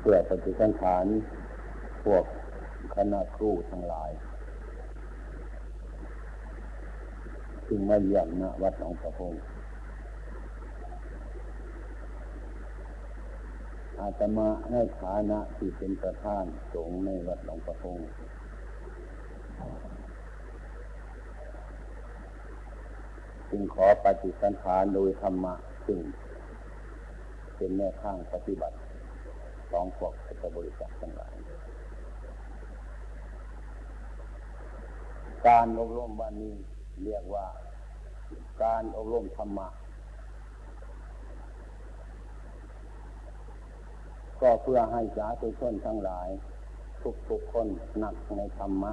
เพื่อปฏิสังขารพวกคณะครูทั้งหลายซึ่งมาเยี่ยมณวัดหนองประพงอาตมาในฐานะที่เป็นประธานสงฆ์ในวัดหนองประพงจึงขอปฏิสันฐานโดยธรรมะซึ่งเป็นแนวทางปฏิบัติ ของพวกพุทธบริษัททั้งหลาย การอบรมวันนี้เรียกว่า การอบรมธรรมะก็เพื่อให้สาธุชนทั้งหลาย ทุกๆคนหนักในธรรมะ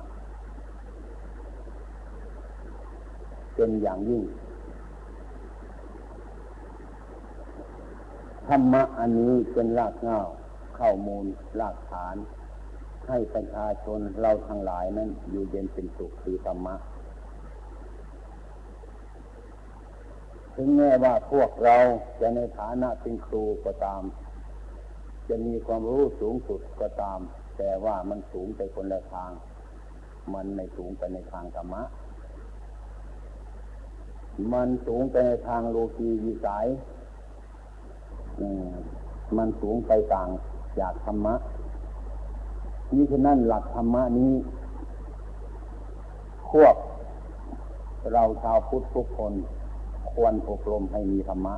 เป็นอย่างยิ่ง ธรรมะอันนี้เป็นรากเหง้า ข้อมูลรากฐาน ให้ประชาชนเราทั้งหลายนั้นอยู่เย็นเป็นสุขคือธรรมะถึงแม้ว่าพวกเราจะในฐานะเป็นครูก็ตาม จะมีความรู้สูงสุดก็ตาม แต่ว่ามันสูงไปคนละทาง มันไม่สูงไปในทางธรรมะ มันสูงไปในทางโลกีวิสัยมันสูงไปต่าง จากธรรมะนี่ฉะนั้นหลักธรรมะนี้ควบเราชาวพุทธทุกคน ควรอบรมให้มีธรรมะ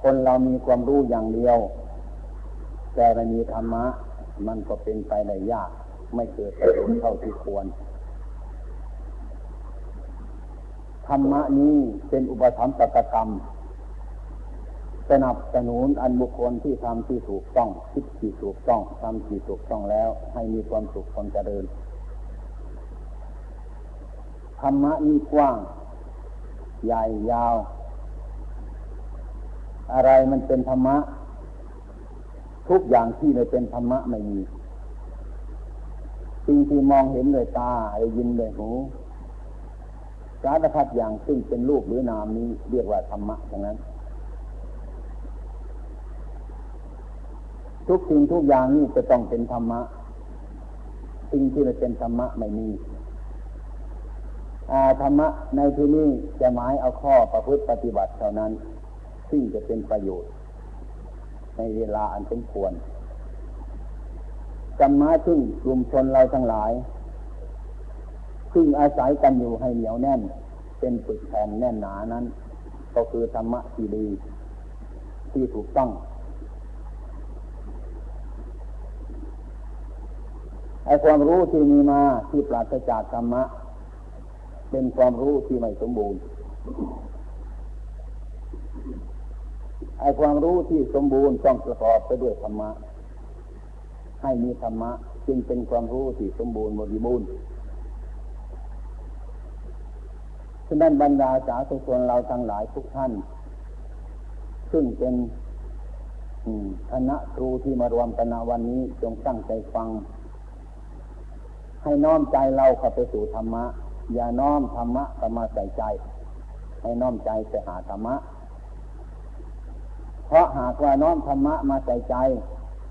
คนเรามีความรู้อย่างเดียว แต่ไม่มีธรรมะ มันก็เป็นไปได้ยาก ไม่เกิดประโยชน์เท่าที่ควรธรรมะนี้เป็นอุปธรรมปกรรม สนับสนุนอันบุคคลที่ทำที่ถูกต้องคิดที่ถูกต้องทำที่ถูกต้องแล้ว ให้มีความสุขความเจริญธรรมะนี้กว้าง ใหญ่ยาว อะไรมันเป็นธรรมะ ทุกอย่างที่ไม่เป็นธรรมะไม่มีสิ่งที่มองเห็นเลยตาได้ยินเลยหูสารพัดอย่างซึ่งเป็นรูปหรือนามนี้เรียกว่าธรรมะทั้งนั้น ทุกสิ่งทุกอย่างนี่จะต้องเป็นธรรมะ สิ่งที่ไม่เป็นธรรมะไม่มีธรรมะในที่นี้จะหมายเอาข้อประพฤติปฏิบัติเท่านั้น ซึ่งจะเป็นประโยชน์ ในเวลาอันสมควรกันมาซึ่งกลุ่มชนเราทั้งหลาย ซึ่งอาศัยกันอยู่ให้เหนียวแน่น เป็นปึกแผ่นแน่นหนานั้น ก็คือธรรมะที่ดี ที่ถูกต้อง ไอ้ความรู้ที่มีมาที่ปราศจากธรรมะ เป็นความรู้ที่ไม่สมบูรณ์ไอ้ความรู้ที่สมบูรณ์ต้องประกอบไปด้วยธรรมะ ให้มีธรรมะ จึงเป็นความรู้ที่สมบูรณ์บริบูรณ์ฉะนั้นบรรดาสาธุชนเราทั้งหลายทุกท่าน ซึ่งเป็นคณะครูที่มารวมกันวันนี้จงตั้งใจฟัง ให้น้อมใจเราเข้าไปสู่ธรรมะ อย่าน้อมธรรมะเข้ามาใส่ใจ ให้น้อมใจไปหาธรรมะ เพราะหากว่าน้อมธรรมะมาใส่ใจ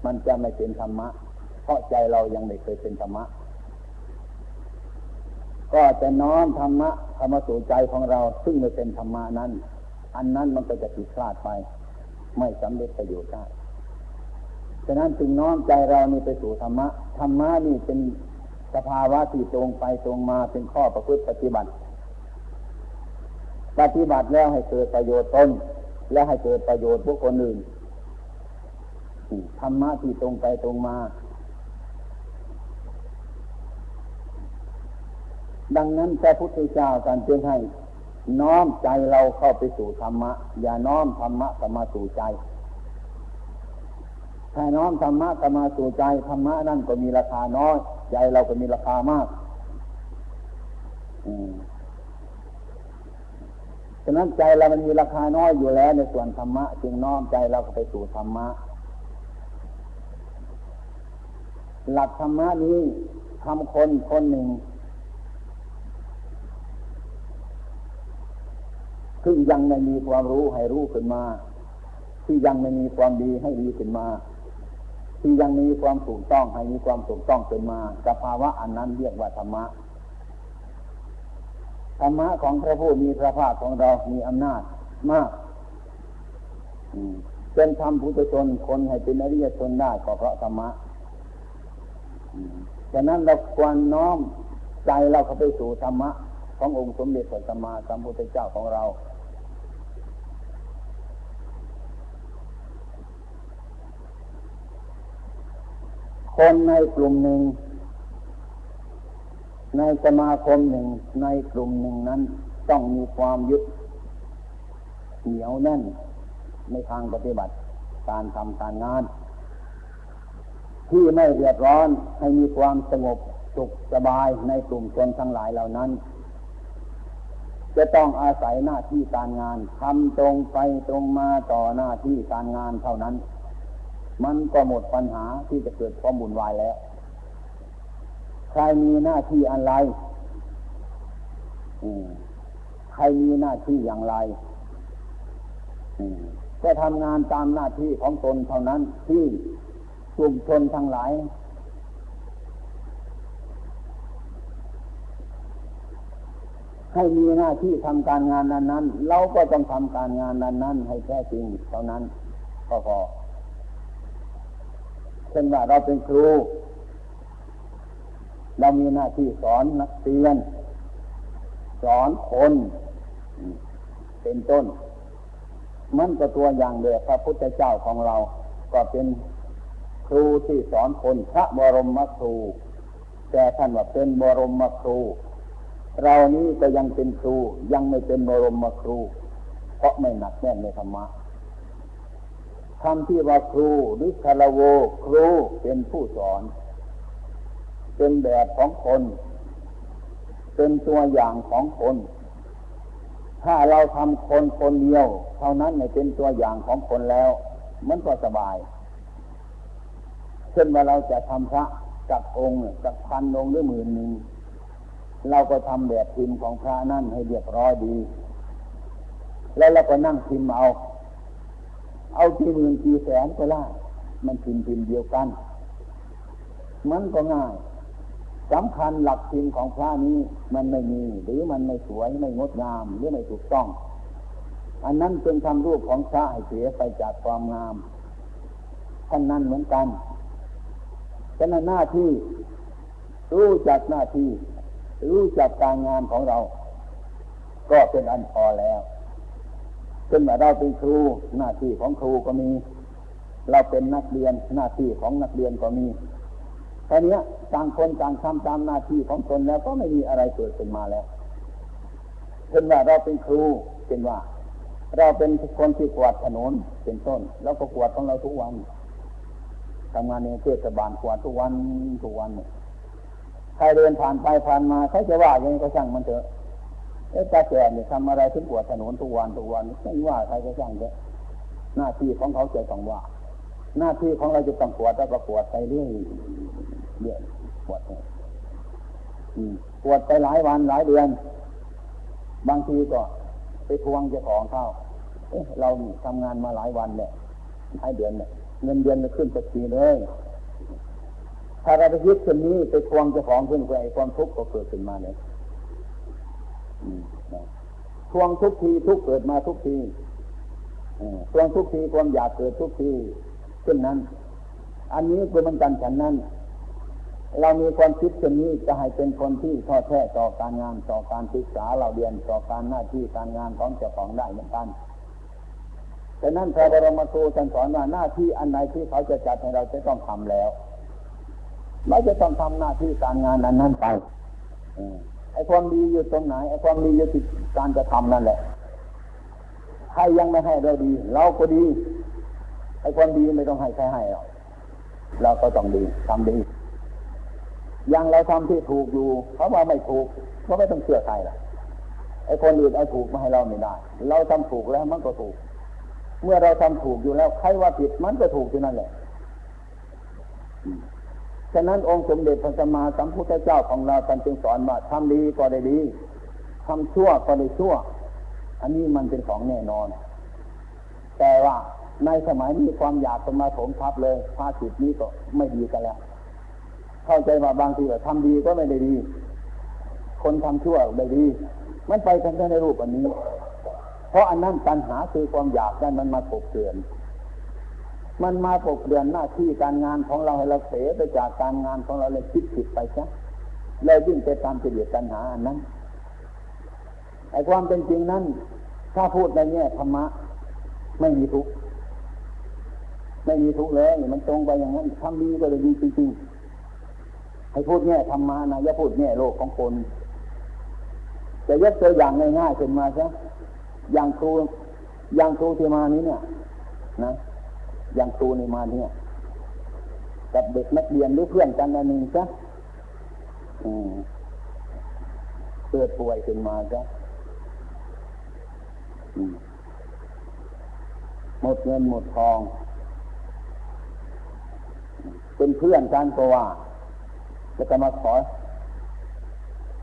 มันจะไม่เป็นธรรมะ เพราะใจเรายังไม่เคยเป็นธรรมะ ก็จะน้อมธรรมะเข้ามาสู่ใจของเราซึ่งไม่เป็นธรรมะนั้น อันนั้นมันก็จะผิดพลาดไป ไม่สำเร็จประโยชน์ได้ฉะนั้นจึงน้อมใจเรานี่ไปสู่ธรรมะ ธรรมะนี่เป็น สภาวะที่ตรงไปตรงมาเป็นข้อประพฤติปฏิบัติ ปฏิบัติแล้วให้เกิดประโยชน์ตนและให้เกิดประโยชน์บุคคลอื่นธรรมะที่ตรงไปตรงมา ดังนั้นพระพุทธเจ้าการเตือนให้ น้อมใจเราเข้าไปสู่ธรรมะ อย่าน้อมธรรมะเข้ามาสู่ใจถ้าน้อมธรรมะเข้ามาสู่ใจธรรมะนั่นก็มีราคาน้อย ใจเราก็มีราคามากฉะนั้นใจเรามันมีราคาน้อยอยู่แล้ว ในส่วนธรรมะ จึงน้อมใจเราก็ไปสู่ธรรมะ หลักธรรมะนี้ทำคนคนหนึ่งที่ยังไม่มีความรู้ให้รู้ขึ้นมา ที่ยังไม่มีความดีให้ดีขึ้นมา ที่ยังมีความถูกต้องให้มีความถูกต้องเป็นมาสภาวะอันนั้นเรียกว่าธรรมะธรรมะของพระผู้มีพระภาคของเรามีอำนาจมากเป็นธรรมพุทธชนคนให้เป็นอริยชนได้ก็เพราะธรรมะฉะนั้นเราควรน้อมใจเราเข้าไปสู่ธรรมะขององค์สมเด็จพระสัมมาสัมพุทธเจ้าของเรา คนในกลุ่มหนึ่ง ในสมาคมหนึ่งในกลุ่มหนึ่งนั้น ต้องมีความยึดเหนียวแน่นในทางปฏิบัติการทำการงาน ที่ไม่เดือดร้อนให้มีความสงบสุขสบายในกลุ่มชนทั้งหลายเหล่านั้น จะต้องอาศัยหน้าที่การงานทำตรงไปตรงมาต่อหน้าที่การงานเท่านั้น มันก็หมดปัญหาที่จะเกิดความบุญวายแล้ว ใครมีหน้าที่อะไรใครมีหน้าที่อย่างไรก็ทำงานตามหน้าที่ของตนเท่านั้นที่กลุ่มชนทั้งหลาย ให้มีหน้าที่ทำการงานนั้นนั้นเราก็ต้องทำการงานนั้นนั้นให้แท้จริงเท่านั้นก็พอ เช่นว่าเราเป็นครู เรามีหน้าที่สอนนักเรียน สอนคน เป็นต้น มันก็ตัวอย่างเดียวพระพุทธเจ้าของเรา ก็เป็นครูที่สอนคนพระบรมครู แต่ท่านว่าเป็นบรมครู เรานี้ก็ยังเป็นครูยังไม่เป็นบรมครู เพราะไม่หนักแน่นในธรรมะ คำที่ว่าครูหรือคารโวครูเป็นผู้สอน เป็นแบบของคน เป็นตัวอย่างของคน ถ้าเราทำคนคนเดียว เท่านั้นไม่เป็นตัวอย่างของคนแล้ว มันก็สบาย เช่นว่าเราจะทำพระจักองค์จักพันองค์หรือหมื่นหนึ่งเราก็ทำแบบพิมพ์ของพระนั่นให้เรียบร้อยดี แล้วเราก็นั่งพิมพ์เอา เอากี่หมื่นกี่แสนก็ได้มันพิมพ์พิมพ์เดียวกัน มันก็ง่ายสำคัญหลักพิมพ์ของพระนี้มันไม่มี หรือมันไม่สวยไม่งดงามหรือไม่ถูกต้อง อันนั้นเป็นทำรูปของพระให้เสียไปจากความงามท่านนั้นเหมือนกันฉะนั้นหน้าที่ รู้จักหน้าที่ รู้จักการงานของเรา ก็เป็นอันพอแล้ว เช่นว่าเราเป็นครูหน้าที่ของครูก็มี เราเป็นนักเรียนหน้าที่ของนักเรียนก็มีตอนนี้ต่างคนต่างทำตามหน้าที่ของตนแล้วก็ไม่มีอะไรเกิดขึ้นมาแล้วเช่นว่าเราเป็นครูเช่นว่า เราเป็นคนที่กวาดถนนเป็นต้น แล้วก็กวาดของเราทุกวันทำงานในเทศบาลกวาดทุกวันทุกวันใครเดินผ่านไปผ่านมาใครจะว่าอย่างนี้ก็ช่างมันเถอะ เอ๊ะตาแก่เนี่ยทำอะไรถึงกวดถนนทุกวันทุกวันไม่ว่าใครก็ช่างเถอะหน้าที่ของเขาจะต้องว่า หน้าที่ของเราจะต้องปวดแล้วก็ปวดไปเรื่อยเรื่อยปวดปวดไปหลายวันหลายเดือน บางทีก็ไปทวงเจ้าของเข้าเอ๊ะเราทำงานมาหลายวันเนี่ยหลายเดือนเนี่ยเงินเดือนจะขึ้นสักทีเลยถ้าเราไปยึดคนนี้ไปทวงเจ้าของขึ้นไปความทุกข์ก็เกิดขึ้นมาเลย ทวงทุกทีทุกเกิดมาทุกทีทวงทุกทีความอยากเกิดทุกทีเช่นนั้น อันนี้คือมันกันฉันนั้น เรามีความคิดเช่นนี้จะให้เป็นคนที่ทอดแท้ต่อการงานต่อการศึกษาเราเรียนต่อการหน้าที่การงานของเจ้าของได้เหมือนกันแต่นั้นพระบรมครูท่านสอนว่าหน้าที่อันไหนที่เขาจะจัดให้เราจะต้องทำแล้วเราจะต้องทำหน้าที่การงานนั้นนั้นไป ไอ้ความดีอยู่ตรงไหนไอ้ความดีอยู่ที่การจะทำนั่นแหละใครยังไม่ให้เราดี เราก็ดีไอ้ความดีไม่ต้องให้ใครให้หรอกเราก็ต้องดีทำดียังเราทำที่ถูกอยู่เขาว่าไม่ถูกก็ไม่ต้องเชื่อใครล่ะไอ้คนอื่นเอาถูกมาให้เราไม่ได้ เราทำถูกแล้วมันก็ถูก เมื่อเราทำถูกอยู่แล้วใครว่าผิดมันก็ถูกที่นั่นแหละ ฉะนั้นองค์สมเด็จพระสัมมาสัมพุทธเจ้าของเราท่านจึงสอนว่าทำดีก็ได้ดีทำชั่วก็ได้ชั่ว อันนี้มันเป็นของแน่นอน แต่ว่าในสมัยนี้ความอยากเป็นมาถมทับเลยภาสิตนี้ก็ไม่ดีกันแล้วเข้าใจว่าบางทีว่าทำดีก็ไม่ได้ดี คนทำชั่วได้ดี มันไปกันในรูปอันนี้ เพราะอันนั้นปัญหาคือความอยากนั้นมันมาปกเตือน มันมาปกเตือนหน้าที่การงานของเราให้เราเสียไปจากการงานของเราเลยคิดผิดไปซะเลยยิ่งไปตามเสียดตัณหาอันนั้นไอ้ความเป็นจริงนั้น ถ้าพูดในแง่ธรรมะ ไม่มีทุกข์ไม่มีทุกข์เลยมันตรงไปอย่างนั้นทำดีก็เลยดีจริงๆให้พูดแง่ธรรมะนะอย่าพูดแง่โลกของคนจะยกตัวอย่างง่ายๆขึ้นมาซะอย่างครูอย่างครูที่มานี้เนี่ย นะ อย่างครูในมาเนี่ย กับเด็กนักเรียนหรือเพื่อนกันอันหนึ่งซะเกิดป่วยขึ้นมาซะหมดเงินหมดทอง เป็นเพื่อนกันก็ว่าจะจะมาขอ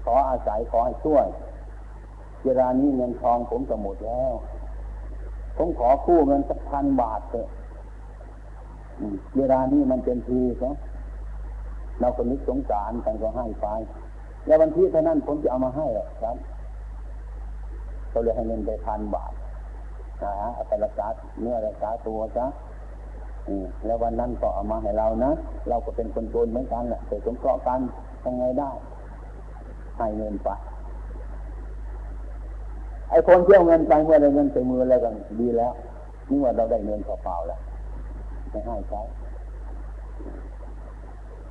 ขออาศัยขอให้ช่วยเวลานี้เงินทองผมจะหมดแล้ว ผมขอคู่เงินสักพันบาทเถอะ เวลานี้มันเป็นทีเนาะเราคนนึกสงสารกันก็ให้ไปแล้ววันที่เท่านั้นผมจะเอามาให้ครับเขาเลยให้เงินไปพันบาทนะเอาไปรักษาเนื้อรักษาตัวจ้ะแล้ววันนั้นก็เอามาให้เรานะ เราก็เป็นคนโจรเหมือนกันแหละแต่สงเคราะห์กันยังไงได้ ให้เงินไป ไอ้คนเที่ยวเงินไปเมื่อได้เงินใส่มือแล้วกันดีแล้วนี่ว่าเราได้เงินเปล่าๆแล้ว ไม่ให้ใช้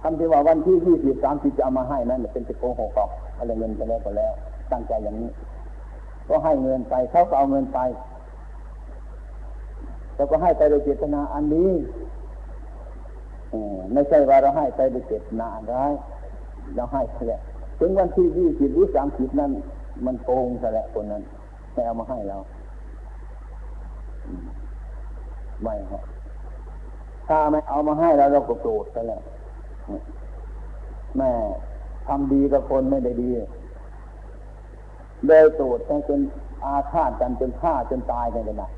คำที่ว่าวันที่ยี่สิบสามสิบจะเอามาให้นั้นเป็นจะโกหกหรอกอะไรเงินไปแล้วก็แล้ว ตั้งใจอย่างนี้ ก็ให้เงินไปเขาก็เอาเงินไปเราก็ให้ไปโดยเจตนาอันนี้ไม่ใช่ว่าเราให้ไปโดยเจตนาร้ายเราให้แค่ถึงวันที่ยี่สิบหรือสามสิบนั้นมันโกงซะแล้วคนนั้นไม่เอามาให้เราไม่ฮะ ถ้าไม่เอามาให้เราเราก็โกรธซะแล้วแม่ทำดีกับคนไม่ได้ดีเลยโกรธจนอาฆาตกันจนฆ่าจนตายกันเลยนะ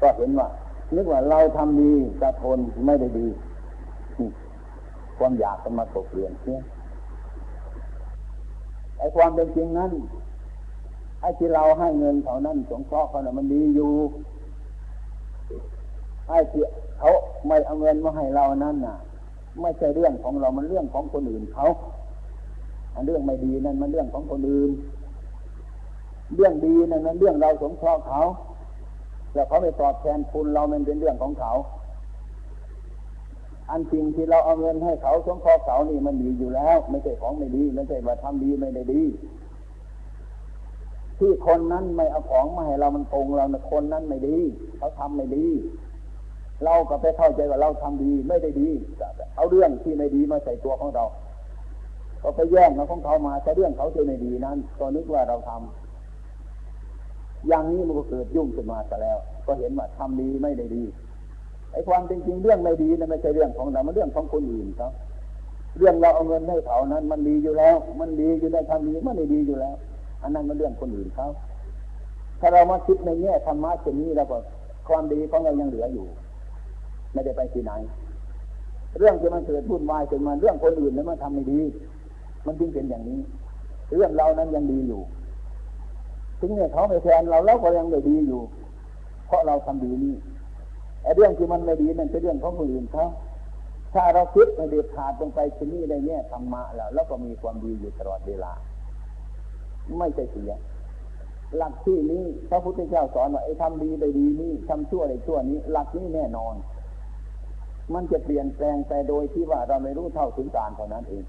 ก็เห็นว่านึกว่าเราทำดีจะทนไม่ได้ดีความอยากจะมาตกเรียนเนี่ยไอ้ความเป็นจริงนั้นไอ้ที่เราให้เงินเขานั้นสงเคราะห์เขาน่ะมันดีอยู่ ไอ้ที่เขาไม่เอาเงินมาให้เรานั้นน่ะ ไม่ใช่เรื่องของเรา มันเรื่องของคนอื่นเขาอันเรื่องไม่ดีนั่นมันเรื่องของคนอื่น เรื่องดีนั่นนั้นเรื่องเราสงเคราะห์เขา แล้วเขาไปตอบแทนคุณเรามันเป็นเรื่องของเขา อันจริงที่เราเอาเงินให้เขาสงเคราะห์เขานี่มันดีอยู่แล้ว ไม่ใช่ของไม่ดี ไม่ใช่ว่าทำดีไม่ได้ดี ที่คนนั้นไม่เอาของมาให้เรามันโกงเรานะคนนั้นไม่ดี เขาทำไม่ดี เราก็ไปเข้าใจว่าเราทำดีไม่ได้ดีเอาเรื่องที่ไม่ดีมาใส่ตัวของเราก็ไปแย่งเอาของเขามาแต่เรื่องเขาที่ไม่ดีนั้นก็นึกว่าเราทำอย่างนี้มันก็เกิดยุ่งขึ้นมาซะแล้ว ก็เห็นว่าทำดีไม่ได้ดีไอ้ความจริงเรื่องไม่ดีนะไม่ใช่เรื่องของเรา มันเรื่องของคนอื่นเขาเรื่องเราเอาเงินให้เขานั้น มันดีอยู่แล้ว มันดีอยู่ในทำดีมันไม่ดีอยู่แล้ว อันนั้นมันเรื่องคนอื่นเขาถ้าเรามาคิดในแง่ธรรมะเช่นนี้เราก็ความดีของเรายังเหลืออยู่ ไม่ได้ไปที่ไหน เรื่องที่มันเกิดวุ่นวายขึ้นมาเรื่องคนอื่นนั้นมันทำไม่ดี มันจึงเป็นอย่างนี้ เรื่องเรานั้นยังดีอยู่ ถึงเนี่ยเขาไม่แทนเราเราก็ยังไม่ดีอยู่ เพราะเราทำดีนี่ไอ้เรื่องที่มันไม่ดีนั่นเป็นเรื่องของคนอื่นเขาถ้าเราคิดในเด็ดขาดลงไปที่นี่ในเนี่ยธรรมะแล้วแล้วก็มีความดีอยู่ตลอดเวลา ไม่ใช่เสีย หลักที่นี้พระพุทธเจ้าสอนว่าไอ้ทำดีได้ดีนี่ทำชั่วได้ชั่วนี้ หลักนี้แน่นอน มันจะเปลี่ยนแปลงไปโดยที่ว่าเราไม่รู้เท่าถึงการเท่านั้นเอง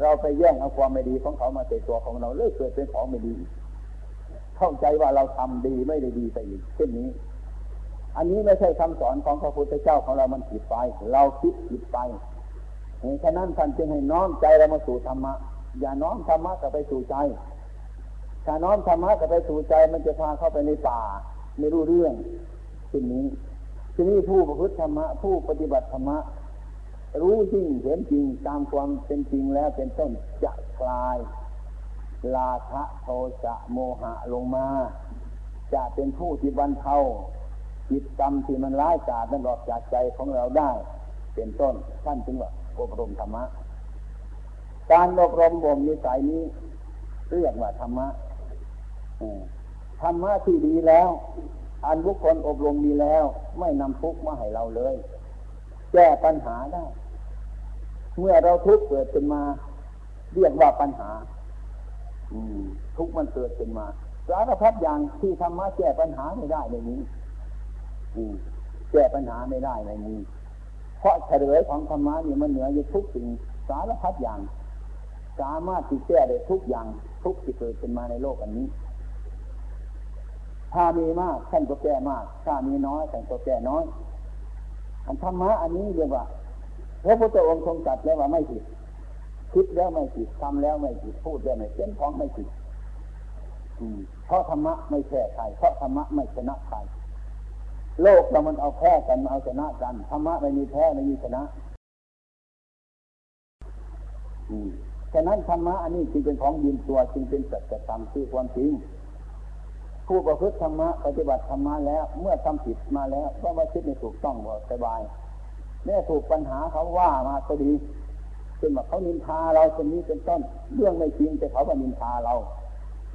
เราไปแย่งเอาความไม่ดีของเขามาใส่ตัวของเราเลยเกิดเป็นของไม่ดี เข้าใจว่าเราทำดีไม่ได้ดีไปอีกเช่นนี้ อันนี้ไม่ใช่คำสอนของพระพุทธเจ้าของเรามันผิดไป เราคิดผิดไปฉะนั้นท่านจึงให้น้อมใจเรามาสู่ธรรมะ อย่าน้อมธรรมะกับไปสู่ใจ ถ้าน้อมธรรมะกับไปสู่ใจมันจะพาเข้าไปในป่า ไม่รู้เรื่องทีนี้ ทีนี้ผู้ประพฤติธรรมะผู้ปฏิบัติธรรมะรู้จริงเห็นจริงตามความเป็นจริงแล้วเป็นต้นจะคลาย ลาภะโทสะโมหะลงมา จะเป็นผู้ที่บรรเทาจิตกรรมที่มันร้ายกาจนั้นออกจากใจของเราได้ เป็นต้นท่านจึงว่าอบรมธรรมะ การอบรมบ่มนิสัยนี้เรียกว่าธรรมะธรรมะที่ดีแล้ว อันบุคคลอบรมดีแล้ว ไม่นำทุกข์มาให้เราเลย แก้ปัญหาได้ เมื่อเราทุกข์เกิดขึ้นมา เรียกว่าปัญหา อืม ทุกข์มันเกิดขึ้นมาสารพัดอย่างที่ธรรมะแก้ปัญหาไม่ได้ในนี้แก้ปัญหาไม่ได้ในนี้เพราะเฉลยของธรรมะนี่มันเหนืออยู่ทุกสิ่งสารพัดอย่าง สามารถที่แก้ได้ทุกอย่างทุกที่เกิดขึ้นมาในโลกอันนี้ ถ้ามีมากท่านก็แก้มาก ถ้ามีน้อยท่านก็แก้น้อย อันธรรมะอันนี้เรียกว่าพระพุทธองค์ทรงจัดแล้วว่าไม่ผิดคิดแล้วไม่ผิดทำแล้วไม่ผิดพูดแล้วไม่เขียนของไม่ผิดเพราะธรรมะไม่แพ้ใครเพราะธรรมะไม่ชนะใครโลกเรามันเอาแพ้กันเอาชนะกันธรรมะไม่มีแพ้ไม่มีชนะฉะนั้นธรรมะอันนี้จึงเป็นของยืนตัวจึงเป็นสัจธรรมคือความจริง ผู้ประพฤติธรรมะปฏิบัติธรรมะแล้ว เมื่อทำผิดมาแล้วก็มาคิดในถูกต้องบ่สบายแม่ถูกปัญหาเขาว่ามาก็ดีเป็นว่าเขานินทาเราคนนี้เป็นต้น เรื่องไม่จริงแต่เขาว่านินทาเรา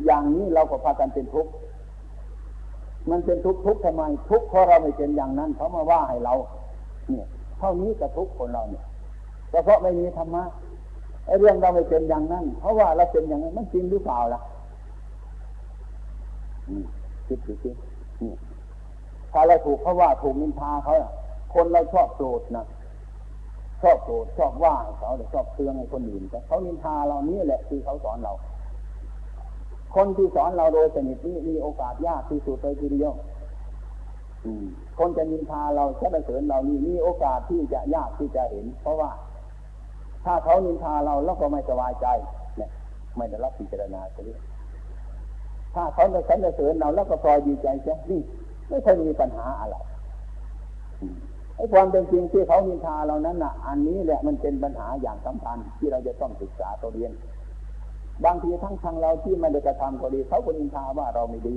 อย่างนี้เราก็พากันเป็นทุกข์มันเป็นทุกข์ทุกข์ทำไมทุกข์เพราะเราไม่เป็นอย่างนั้นเขามาว่าให้เรา เนี่ยเท่านี้กับทุกข์คนเราเนี่ยเพราะไม่มีธรรมะไอ้เรื่องเราไม่เป็นอย่างนั้น เพราะว่าเราเป็นอย่างนั้นมันจริงหรือเปล่าล่ะ คิดดูสิถ้าเราถูกเขาว่าถูกนินทาเขาคนเราชอบโกรธนะชอบโกรธชอบว่าเขาหรือชอบเตืองให้คนอื่นแต่เขานินทาเรานี่แหละคือเขาสอนเรา คนที่สอนเราโดยสนิทนี้มีโอกาสยากที่สุดเลยทีเดียวคนจะนินทาเราจะไปเสริญเรานี่มีโอกาสที่จะยากที่จะเห็น เพราะว่า ถ้าเขานินทาเราแล้วก็ไม่สบายใจเนี่ยไม่ได้รับพิจารณาเลย ถ้าเขาจะสรรเสริญเราแล้วก็พลอยดีใจใช่นี่ไม่เคยมีปัญหาอะไรไอ้ความเป็นจริงที่เขานินทาเรานั้นน่ะ อันนี้แหละมันเป็นปัญหาอย่างสำคัญที่เราจะต้องศึกษาตัวเรียน บางทีทั้งทางเราที่ไม่ได้กระทำก็ดีเขาก็นินทาว่าเราไม่ดี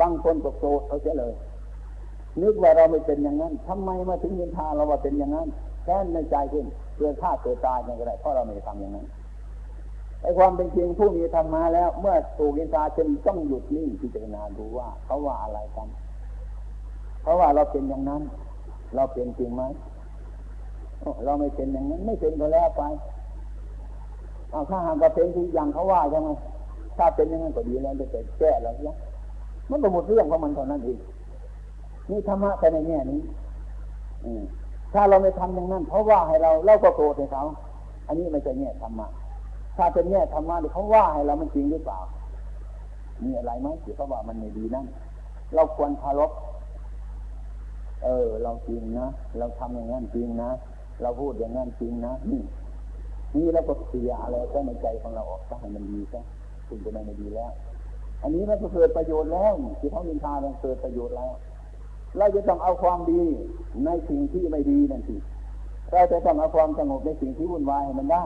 บางคนก็โกรธเขาเสียเลย นึกว่าเราไม่เป็นอย่างนั้นทำไมมาถึงนินทาเราว่าเป็นอย่างนั้นแค่ในใจขึ้นเกิดฆ่าเกิดตายอย่างไรเพราะเราไม่ทำอย่างนั้น ไอ้ความเป็นจริงผู้มีธรรมาแล้ว เมื่อถูกนินทาจึงต้องหยุดนิ่งพิจารณาดูว่าเขาว่าอะไรกันเพราะว่าเราเป็นอย่างนั้น เราเป็นจริงไหมเราไม่เป็นอย่างนั้น ไม่เป็นก็แล้วไปเอาถ้าหากว่าเป็นที่อย่างเขาว่าใช่ไหมถ้าเป็นอย่างนั้นก็ดีแล้วจะแก้แล้วนี่ยมันก็หมดเรื่องของมันเท่านั้นเองนี่ธรรมะไปในแง่นี้ถ้าเราไม่ทำอย่างนั้น เพราะว่าให้เราเราก็โกรธให้เขา อันนี้ไม่ใช่แง่ธรรมะ ถ้าเป็นแง่ธรรมะเขาว่าให้เรามันจริงหรือเปล่า มีอะไรไหมที่เขาว่ามันไม่ดีนั่นเราควรคารพเออ เราจริงนะ เราทำอย่างนั้นจริงนะ เราพูดอย่างนั้นจริงนะ นี่นี่เราก็เสียอะไรก็ในใจของเราออกซะให้มันดีซะคุณจะไม่ดีแล้ว อันนี้มันก็เกิดประโยชน์แล้วที่เขาดินทามันเกิดประโยชน์แล้ว เราจะต้องเอาความดีในสิ่งที่ไม่ดีนั่นสิเราจะต้องเอาความสงบในสิ่งที่วุ่นวายให้มันได้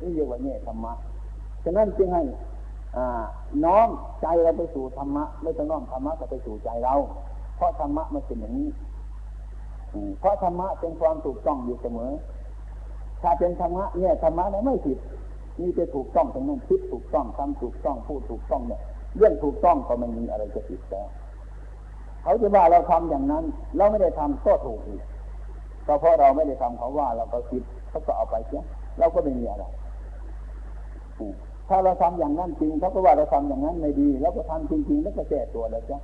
นี่เรียกว่าเนี่ยธรรมะฉะนั้นจึงให้น้อมใจเราไปสู่ธรรมะ ไม่ต้องน้อมธรรมะก็ไปสู่ใจเรา เพราะธรรมะมันเป็นอย่างนี้เพราะธรรมะเป็นความถูกต้องอยู่เสมอ ถ้าเป็นธรรมะเนี่ยธรรมะเนี่ยไม่ผิดนี่จะถูกต้องตรงนั้นคิดถูกต้องทำถูกต้องพูดถูกต้องเนี่ยเรื่องถูกต้องก็ไม่มีอะไรจะผิดแล้วเขาจะว่าเราทำอย่างนั้น เราไม่ได้ทำก็ถูกอีกเพราะเราไม่ได้ทำเขาว่าเราก็คิดเขาก็เอาไปเสียเราก็ไม่มีอะไร ถ้าเราทำอย่างนั้นจริงเขาก็ว่าเราทำอย่างนั้นไม่ดีแล้วก็ทำจริงๆแล้วก็แก้ตัวเลยจ้ะ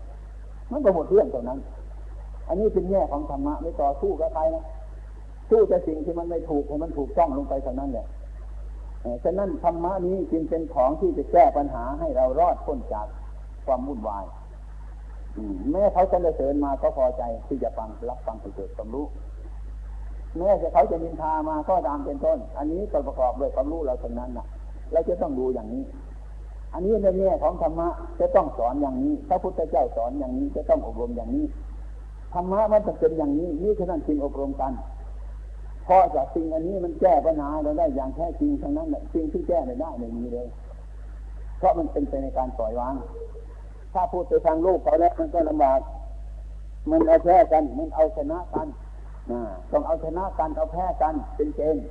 มันก็หมดเรื่องตรงนั้น อันนี้เป็นแง่ของธรรมะไม่ต่อสู้กับใครนะสู้แต่สิ่งที่มันไม่ถูกให้มันถูกต้องลงไปเท่านั้นแหละฉะนั้นธรรมะนี้จึงเป็นของที่จะแก้ปัญหาให้เรารอดพ้นจากความวุ่นวายแม้เขาจะเสริญมาก็พอใจที่จะฟังรับฟังให้เกิดความรู้แม้จะเขาจะนินทามาก็ตามเป็นต้น อันนี้ก็ประกอบด้วยความรู้เราทั้งนั้นน่ะ เราจะต้องดูอย่างนี้ อันนี้ในแง่ของธรรมะจะต้องสอนอย่างนี้พระพุทธเจ้าสอนอย่างนี้จะต้องอบรมอย่างนี้ธรรมะมันจะเป็นอย่างนี้นี่คือนั่นจริงอบรมกันเพราะจากสิ่งอันนี้มันแก้ปัญหาเราได้อย่างแท้จริงทั้งนั้นแหละสิ่งที่แก้ไม่ได้ไม่มีเลย เพราะมันเป็นไปในการปล่อยวาง ถ้าพูดไปทางลูกเขาแล้วมันก็ลำบาก มันเอาแพ้กัน มันเอาชนะกันต้องเอาชนะกันเอาแพ้กันเป็นเกณฑ์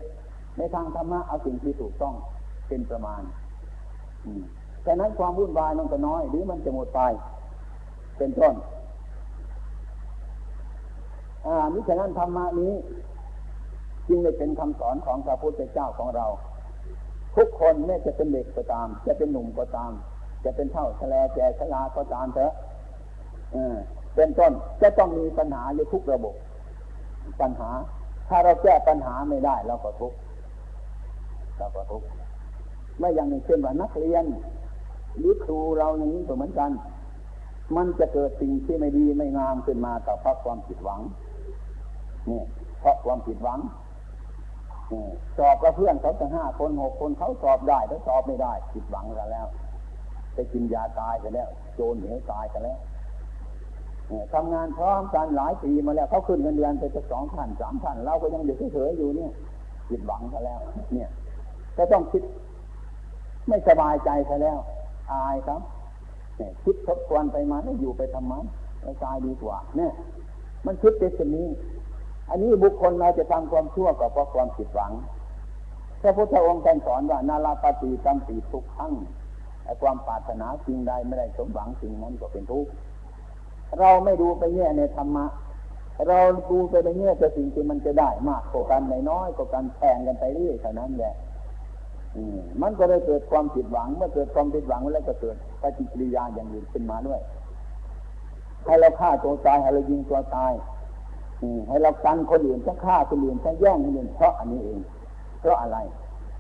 ในทางธรรมะเอาสิ่งที่ถูกต้อง เป็นประมาณแต่นั้นความวุ่นวายมันก็น้อย หรือมันจะหมดไป เป็นต้นอ่ามิฉะนั้นธรรมะนี้ จึงได้เป็นคำสอนของพระพุทธเจ้าของเรา ทุกคนแม้จะเป็นเด็กก็ตาม จะเป็นหนุ่มก็ตาม จะเป็นเท่าแฉลแก่ชราก็ตามเถอะเป็นต้นจะต้องมีปัญหาในทุกระบบ ปัญหา ถ้าเราแก้ปัญหาไม่ได้เราก็ทุกข์เราก็ทุกข์ ไม่อย่างเช่นว่านักเรียนหรือครูเราอย่างนี้ก็เหมือนกัน มันจะเกิดสิ่งที่ไม่ดีไม่งามขึ้นมาต่อเพราะความผิดหวังเนี่ยเพราะความผิดหวังสอบกับเพื่อนเขาตั้งห้าคนหกคนเขาสอบได้ถ้าสอบไม่ได้ ผิดหวังกันแล้วไปกินยาตายกันแล้ว โจรเหวตายกันแล้วทำงานพร้อมกันหลายปีมาแล้วเขาขึ้นเงินเดือนไปจะสองพันสามพันเราก็ยังอยู่เฉยๆอยู่เนี่ย ผิดหวังกันแล้ว เนี่ย ก็ต้องคิด ไม่สบายใจกันแล้ว อายครับคิดทบทวนไปมาแล้วอยู่ไปทำไมแล้วตายดีกว่า เนี่ย มันคิดเป็นสิ่งนี้ อันนี้บุคคลเราจะทำความชั่วก็เพราะความผิดหวังพระพุทธองค์ท่านสอนว่านาลาปฏิกัมปีทุกขั้งไอ้ความปรารถนาสิ่งใดไม่ได้สมหวังสิ่งนั้นก็เป็นทุกข์เราไม่ดูไปแง่ในธรรมะ เราดูไปในแง่แต่สิ่งที่มันจะได้มากกว่ากันในน้อยกว่ากันแข่งกันไปเรื่อยเท่านั้นแหละ มันก็ได้เกิดความผิดหวัง เมื่อเกิดความผิดหวังแล้วก็เกิดปฏิกิริยาอย่างอื่นขึ้นมาด้วย ให้เราฆ่าตัวตายให้เรายิงตัวตายให้เรากันคนอื่นจะฆ่าคนอื่นจะแย่งคนอื่นเพราะอันนี้เอง เพราะอะไร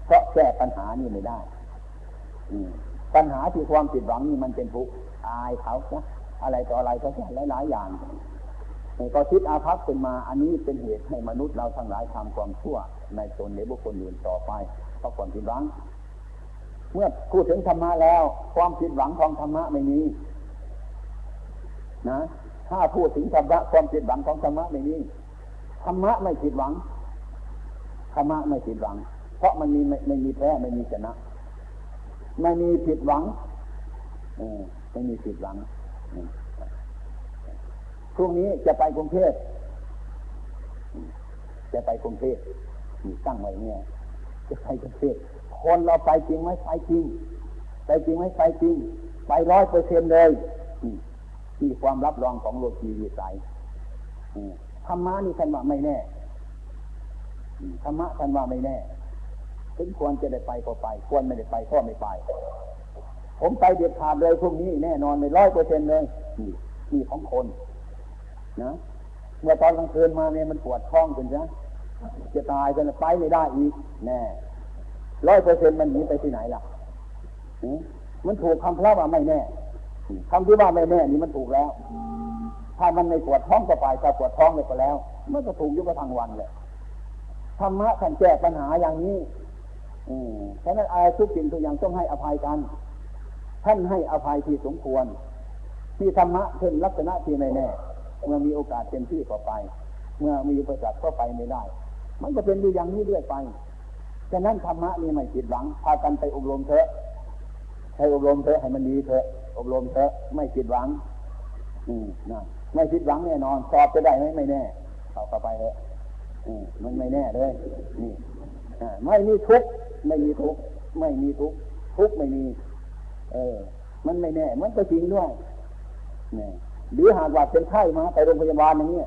เพราะแก้ปัญหานี่ไม่ได้ปัญหาที่ความผิดหวังนี่มันเป็นทุกข์อายเขานะอะไรต่ออะไรก็แค่หลายๆอย่างก็คิดอาภัพขึ้นมา อันนี้เป็นเหตุให้มนุษย์เราทั้งหลายทำความชั่วในตนในบุคคลอื่นต่อไป เพราะความผิดหวัง เมื่อพูดถึงธรรมะแล้ว ความผิดหวังของธรรมะไม่มีนะถ้าพูดถึงธรรมะความผิดหวังของธรรมะไม่มีธรรมะไม่ผิดหวังธรรมะไม่ผิดหวัง เพราะมันมีไม่ไม่มีแพ้ไม่มีชนะไม่มีผิดหวังอไม่มีผิดหวังพรุ่งนี้จะไปกรุงเทพจะไปกรุงเทพตั้งไว้เนี่ย จะไปกรุงเทพคนเราไปจริงไหมไปจริง ไปจริงไหมไปจริง ไปร้อยเปอร์เซ็นเลยที่ความรับรองของโลกีวิสัยธรรมะนี่ท่านว่าไม่แน่ธรรมะท่านว่าไม่แน่ถึงควรจะได้ไปก็ไป ควรไม่ได้ไปก็ไม่ไป ผมไปเด็ดขาดเลยพวกนี้แน่นอนไม่ร้อยเปอร์เซ็นเลยนี่ของคน นะเมื่อตอนกลางคืนมาเนี่ยมันปวดท้องจนจะ จะตายจนไปไม่ได้อีกแน่ร้อยเปอร์เซ็นมันหนีไปที่ไหนล่ะมันถูกคำพระว่าไม่แน่คำที่ว่าไม่แน่นี่มันถูกแล้ว ถ้ามันในปวดท้องก็ไปถ้าปวดท้องเลยก็แล้วมันก็ถูกยุบทางวันเลยธรรมะท่านแก้ปัญหาอย่างนี้อืมฉะนั้นอะไรทุกสิ่งทุกอย่างต้องให้อภัยกัน ท่านให้อภัยที่สมควร ที่ธรรมะเช่นลักษณะที่ไม่แน่ เมื่อมีโอกาสเต็มที่ก็ไป เมื่อมีอุปสรรคก็ไปไม่ได้ มันก็เป็นอยู่อย่างนี้เรื่อยไปฉะนั้นธรรมะนี่ไม่ผิดหวัง พากันไปอบรมเถอะให้อบรมเถอะให้มันดีเถอะ อบรมเถอะไม่ผิดหวัง อืมนะไม่ผิดหวังแน่นอน สอบจะได้ไหมไม่แน่เอาเข้าไปเถอะอืมมันไม่แน่เลยนี่อ่าไม่มีทุกไม่มีทุกไม่มีทุกทุกไม่มี เออ มันไม่แน่ มันก็จริงด้วยนี่หรือหากว่าเป็นไข้มาไปโรงพยาบาลอย่างนี้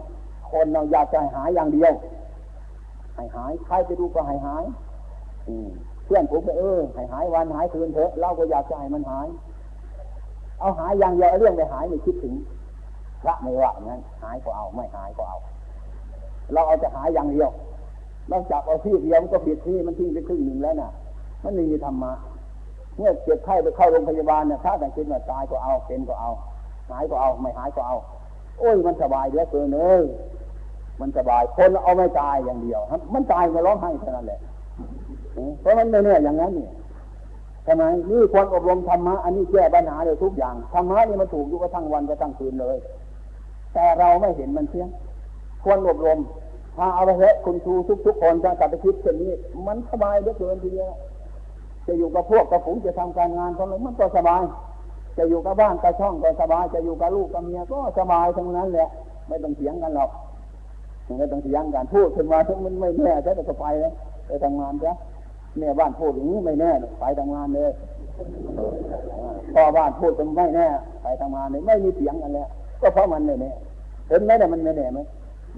คนเราอยากจะหายอย่างเดียว หายหายใครไปดูก็หายหายเพื่อนผมไปเออหายหายวันหายคืนเถอะเราก็อยากจะให้มันหาย เอาหายอย่างเดียวเรื่องไปหายไม่คิดถึงพระไม่ว่างั้นหายก็เอาไม่หายก็เอา เราเอาจะหายอย่างเดียวเราจับเอาที่เดียวมันก็ผิดที่มันทิ้งไปครึ่งหนึ่งแล้วน่ะ มันไม่มีธรรมะเมื่อเจ็บไข้ไปเข้าโรงพยาบาลเนี่ยถ้าแต่คิดว่าตายก็เอาเป็นก็เอา หายก็เอาไม่หายก็เอา โอ้ยมันสบายเยอเกินเลย มันสบาย คนเอาไม่ตายอย่างเดียวมันตายมาร้องไห้เท่านั้นแหละเพราะมันไม่เนี่ยอย่างนั้นเนี่ยทำไมนี่ควรอบรมธรรมะอันนี้แก้ปัญหาเลยทุกอย่างธรรมะนี่มันถูกอยู่กระทั่งวันกระทั่งคืนเลย แต่เราไม่เห็นมันเพียงควรอบรมถ้าเอาไปเถอะคุณครูทุกทุกคนจะกลับไปคิดเช่นนี้ มันสบายเหลือเกินทีเดียวจะอยู่กับพวกกับฝูงจะทำการงานของเรามันก็สบาย จะอยู่กับบ้านกับช่องก็สบาย จะอยู่กับลูกกับเมียก็สบายทั้งนั้นแหละ ไม่ต้องเถียงกันหรอก ไม่ต้องเถียงกันพูดขึ้นมาถึงมันไม่แน่จะจะไปแล้วไปทำงานจ้ะแม่บ้านพูดอย่างนี้ไม่แน่ไปทำงานเลยพ่อบ้านพูดกันไม่แน่ไปทำงานเลยไม่มีเสียงกันแล้วก็เพราะมันไม่แน่เห็นไหมแต่มันไม่แน่ไหม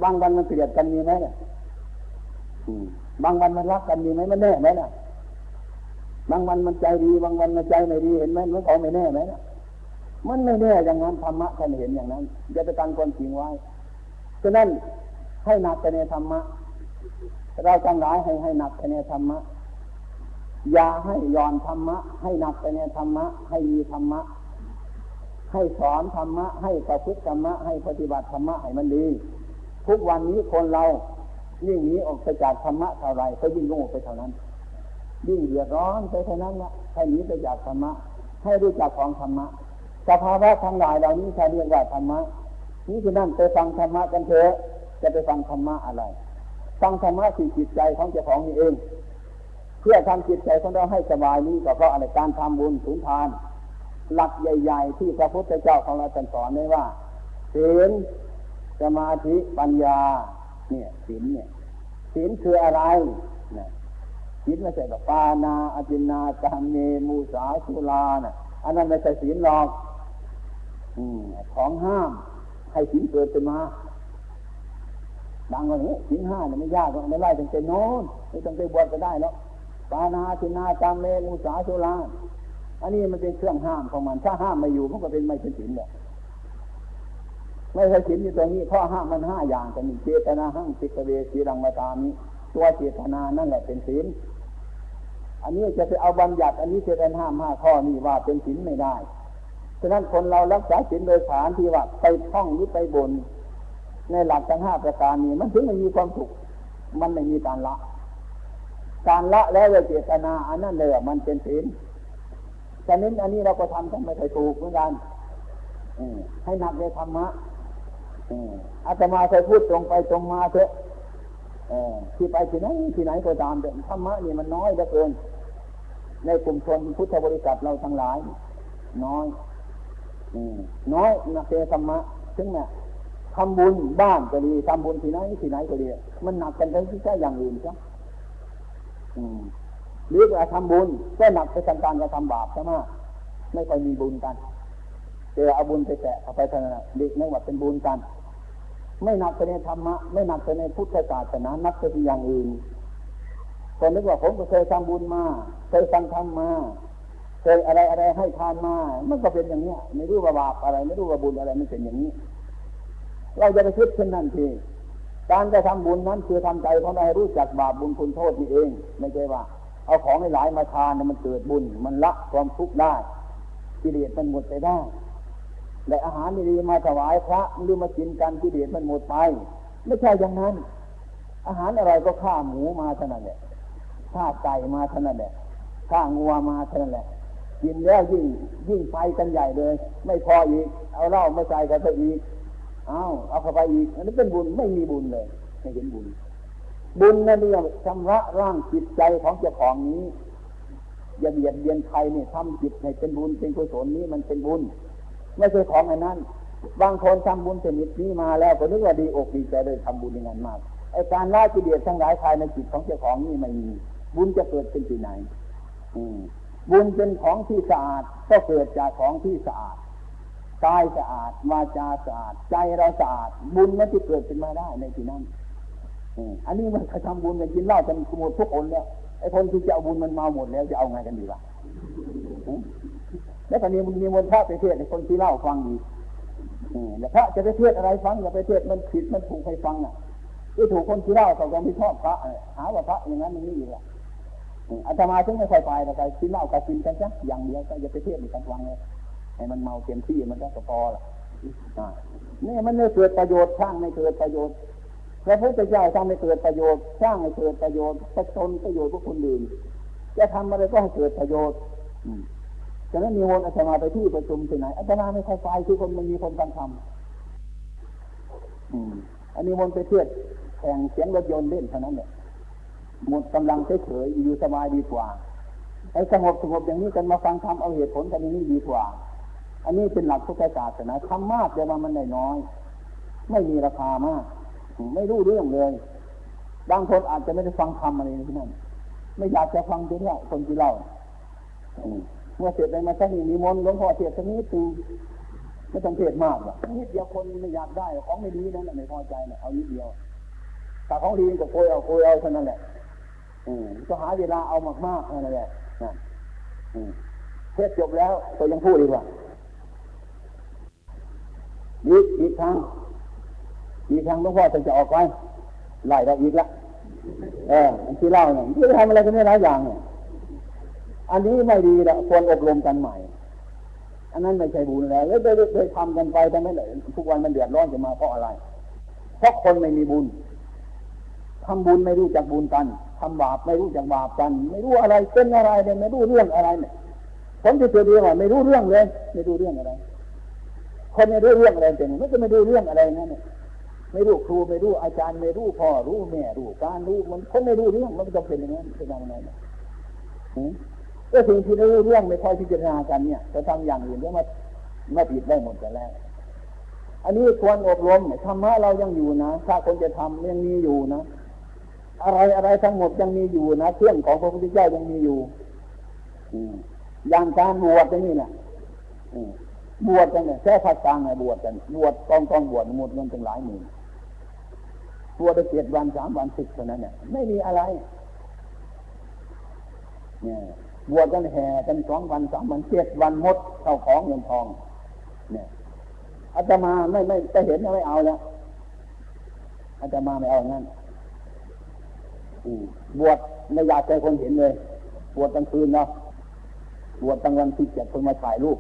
บางวันมันเกลียดกันมีไหมเนี่ยบางวันมันรักกันมีไหมมันแน่ไหมน่ะบางวันมันใจดี บางวันมันใจไม่ดีเห็นไหมมันของไม่แน่ไหมน่ะมันไม่แน่อย่างนั้นธรรมะท่านเห็นอย่างนั้นจะไปตั้งความจริงไว้ฉะนั้น ให้หนักในธรรมะ เราจังหลายให้ให้หนักในธรรมะ อย่าให้ย่อนธรรมะ ให้หนักไปในธรรมะ ให้มีธรรมะ ให้สอนธรรมะ ให้ประพฤติธรรมะ ให้ปฏิบัติธรรมะให้มันดี ทุกวันนี้คนเรายิ่งหนีออกไปจากธรรมะเท่าไรก็ยิ่งโง่ไปเท่านั้น ยิ่งเดือดร้อนไปเท่านั้นละให้หนีไปจากธรรมะ ให้รู้จักของธรรมะสภาวะทั้งหลายเหล่านี้ใช้เรียกว่าธรรมะนี่คือนั่นไปฟังธรรมะกันเถอะ จะไปฟังธรรมะอะไร ฟังธรรมะที่จิตใจของเจ้าของนี่เอง เพื่อทำจิตใจของเราให้สบายนี้ก็เพราะอะไรการทำบุญสุนทาน หลักใหญ่ ๆ ที่พระพุทธเจ้าของเราสอนไว้ว่าศีลสมาธิปัญญา เนี่ยศีลเนี่ยศีลคืออะไรนี่ยศีลไม่ใช่แบบปานาอจินนาตามเมมูสาสุลาน่ะอันนั้นไม่ใช่ศีลหรอกอของห้าม ให้ศีลเกิดขึ้นมา ดังกว่านี้ศีลห้าเนี่ยไม่ยากไม่ไล่ตั้งแต่โน้นไม่ต้องไปบวชก็ได้แล้วปานาทินาจามเลมุสาสุราอันนี้มันเป็นเครื่องห้ามของมัน ถ้าห้ามไม่อยู่มันก็เป็นไม่เป็นศีลเลยไม่ใช่ศีลอยู่ตรงนี้เพราะห้ามมันห้าอย่างแต่มีเจตนาห้างสิกเวสีรังมาตามิตัวเจตนานั่นแหละเป็นศีลอันนี้จะไปเอาบัญญัติ อันนี้จะเป็นห้ามห้าข้อนี้ว่าเป็นศีลไม่ได้ฉะนั้นคนเรารักษาศีลโดยฐานที่ว่าไปท่องหรือไปบน ในหลักทั้งห้าประการนี้ มันถึงไม่มีความสุข มันไม่มีการละ การละแล้วเจตนาอันนั้นเลยมันเป็นศีลฉะนั้นอันนี้เราก็ทำกันไม่เคยถูกเหมือนกันให้หนักในธรรมะอาตมาเคยพูดตรงไปตรงมาเถอะที่ไปที่ไหนที่ไหนก็ตามแต่ธรรมะนี่มันน้อยเหลือเกิน ในกลุ่มชนพุทธบริษัทเราทั้งหลาย น้อยน้อยนักเทธรรมะซึ่งเนี่ย ทำบุญบ้านก็ดีทำบุญที่ไหนที่ไหนก็ดีมันหนักกันทั้งที่แค่อย่างอื่นครับหรือว่าทำบุญก็หนักไปทางการกระทำบาปใช่ไหมไม่ค่อยมีบุญกันเจอเอาบุญไปแตะเข้าไปเท่านั้นเด็กนึกว่าเป็นบุญกัน ไม่หนักไปในธรรมะ ไม่หนักไปในพุทธศาสนานักไปที่อย่างอื่นคนนึกว่าผมก็เคยทำบุญมาเคยฟังธรรมมาเคยอะไรอะไรให้ทานมา มันก็เป็นอย่างเนี้ย ไม่รู้ว่าบาปอะไร ไม่รู้ว่าบุญอะไรมันเป็นอย่างนี้ เราจะไปคิดเช่นนั้นทีการจะทำบุญนั้นคือทำใจของเราให้รู้จักบาปบุญคุณโทษนี่เอง ไม่ใช่ว่า เอาของให้หลายมาทานมันเกิดบุญ มันละความทุกข์ได้กิเลสมันหมดไปได้และอาหารดีมาถวายพระหรือมากินกันกิเลสมันหมดไป ไม่ใช่อย่างนั้น อาหารอะไรก็ฆ่าหมูมาเท่านั้นแหละฆ่าไก่มาเท่านั้นแหละฆ่างัวมาเท่านั้นแหละกินแล้วยิ่งยิ่งไฟกันใหญ่เลย ไม่พออีก เอาเหล้ามาใส่กันไปอีก เอาเอาเข้าไปอีกอันนี้เป็นบุญไม่มีบุญเลยไม่เห็นบุญ บุญนั่นเรียกชำระร่างจิตใจของเจ้าของนี้อย่าเบียดเบียนใครเนี่ยทำจิตให้เป็นบุญเป็นกุศลนี้มันเป็นบุญ ไม่ใช่ของอันนั้น บางคนทำบุญชนิดนี้มาแล้วก็นึกว่าดีอกดีใจเลยทำบุญอย่างนั้นมากไอการละกิเลสทั้งหลายภายในจิตของเจ้าของนี่ไม่มี บุญจะเกิดเป็นที่ไหน อืบุญเป็นของที่สะอาดก็เกิดจากของที่สะอาด กายสะอาดวาจาสะอาด ใจเราสะอาด บุญมันจะเกิดขึ้นมาได้ในที่นั้นอันนี้มันทำบุญกันกินเหล้ากันหมดทุกคนแล้วไอ้คนที่จะเอาบุญมันมาหมดแล้วจะเอาไงกันดีล่ะแล้วตอนนี้มันมีมนพระไปเทศในคนที่เล่าฟังดีแล้วพระจะไปเทศอะไรฟังอย่าไปเทศมันผิดมันถูกใครฟังอะที่ถูกคนที่เล่าเขาก็ไม่ชอบพระหาว่าพระอย่างนั้นอย่างนี้อีกอะอาตมาถึงไม่ค่อยไปแต่ใครกินเหล้ากับกินกันจ้ะอย่างเดียวก็อย่าไปเทศในการฟังเลย ให้มันเมาเต็มที่มันก็พอละนี่มันไม่เกิดประโยชน์สร้างไม่เกิดประโยชน์พระพุทธเจ้าสร้างไม่เกิดประโยชน์สร้างให้เกิดประโยชน์ประชนประโยชน์พวกคนอื่นจะทำอะไรก็ให้เกิดประโยชน์ฉะนั้นมีวนอาตมาไปที่ประชุมที่ไหนอาตมาไม่ค่อยไปคือคนมันมีคนการทำอันนี้วนไปเทียบแข่งเสียงรถยนต์เล่นเท่านั้นเนี่ยหมดกำลังเฉยๆอยู่สบายดีกว่าไอ้สงบสงบอย่างนี้กันมาฟังธรรมเอาเหตุผลกันอย่างนี้ดีกว่า อันนี้เป็นหลักพุทธศาสนาทำมากแต่ว่ามันได้น้อย ไม่มีราคามาก ไม่รู้เรื่องเลยบางคนอาจจะไม่ได้ฟังธรรมอะไรที่นั่นไม่อยากจะฟังเรื่องคนที่เล่าเมื่อเสร็จไปมาสักนิมนต์หลวงพ่อเทศสักนิดนึงไม่ต้องเทศมากหรอกนิดเดียวคนไม่อยากได้ของไม่ดีนั่นแหละไม่พอใจนะเอานิดเดียวถ้าของดีก็โกยเอาโกยเอาเท่านั้นแหละอืมก็หาเวลาเอามากมากนั่นแหละนะเทศจบแล้วก็ยังพูดอีกว่า อีกอีกครั้งอีกครั้งหลวงพ่อจะออกไปไล่เราอีกละเออที่เล่าเนี่ยที่ทำอะไรกันไม่หลายอย่างเนี่ยอันนี้ไม่ดีละควรอบรมกันใหม่ อันนั้นไม่ใช่บุญแล้วแล้วเคยทำกันไปแต่ไม่เลยทุกวันมันเดือดร้อนจะมาเพราะอะไร เพราะคนไม่มีบุญทำบุญไม่รู้จักบุญกันทำบาปไม่รู้จักบาปกัน ไม่รู้อะไรเป็นอะไรเลยไม่รู้เรื่องอะไรเนี่ยผมจะเจอดีว่าไม่รู้เรื่องเลย ไม่รู้เรื่องอะไร คนไม่รู้เรื่องอะไรเป็นไม่จะไม่รู้เรื่องอะไรนั่นเนี่ยไม่รู้ครูไม่รู้อาจารย์ไม่รู้พ่อรู้แม่รู้การรู้มันคนไม่รู้เรื่องมันจะเป็นอย่างนั้นเป็นยังไงก็สิ่งที่รู้เรื่องไม่ค่อยพิจารณากันเนี่ยจะทำอย่างอื่นแล้วมามาผิดได้หมดแต่แรกอันนี้ควรอบรมธรรมะเรายังอยู่นะถ้าคนจะทำยังมีอยู่นะอะไรอะไรทั้งหมดยังมีอยู่นะเครื่องของพระพุทธเจ้ายังมีอยู่อย่างการบวชนี่นะ บวชกันเนี่ยแค่ภาคกลางไงบวชกัน บวชกองกองบวชหมดเงินเป็นหลายหมื่นบวชไปเจ็ดวันสามวันสิบเท่านั้นเนี่ยไม่มีอะไร เนี่ยบวชกันแห่กันสองวันสามวันเจ็ดวันหมดเข้าของเงินทอง เนี่ยอาตมาไม่ไม่จะเห็นไม่เอาแล้วอาตมาไม่เอางั้นบวชไม่อยากใจคนเห็นเลย บวชกลางคืนเนาะบวชกลางวันที่เจ็ดคนมาถ่ายรูป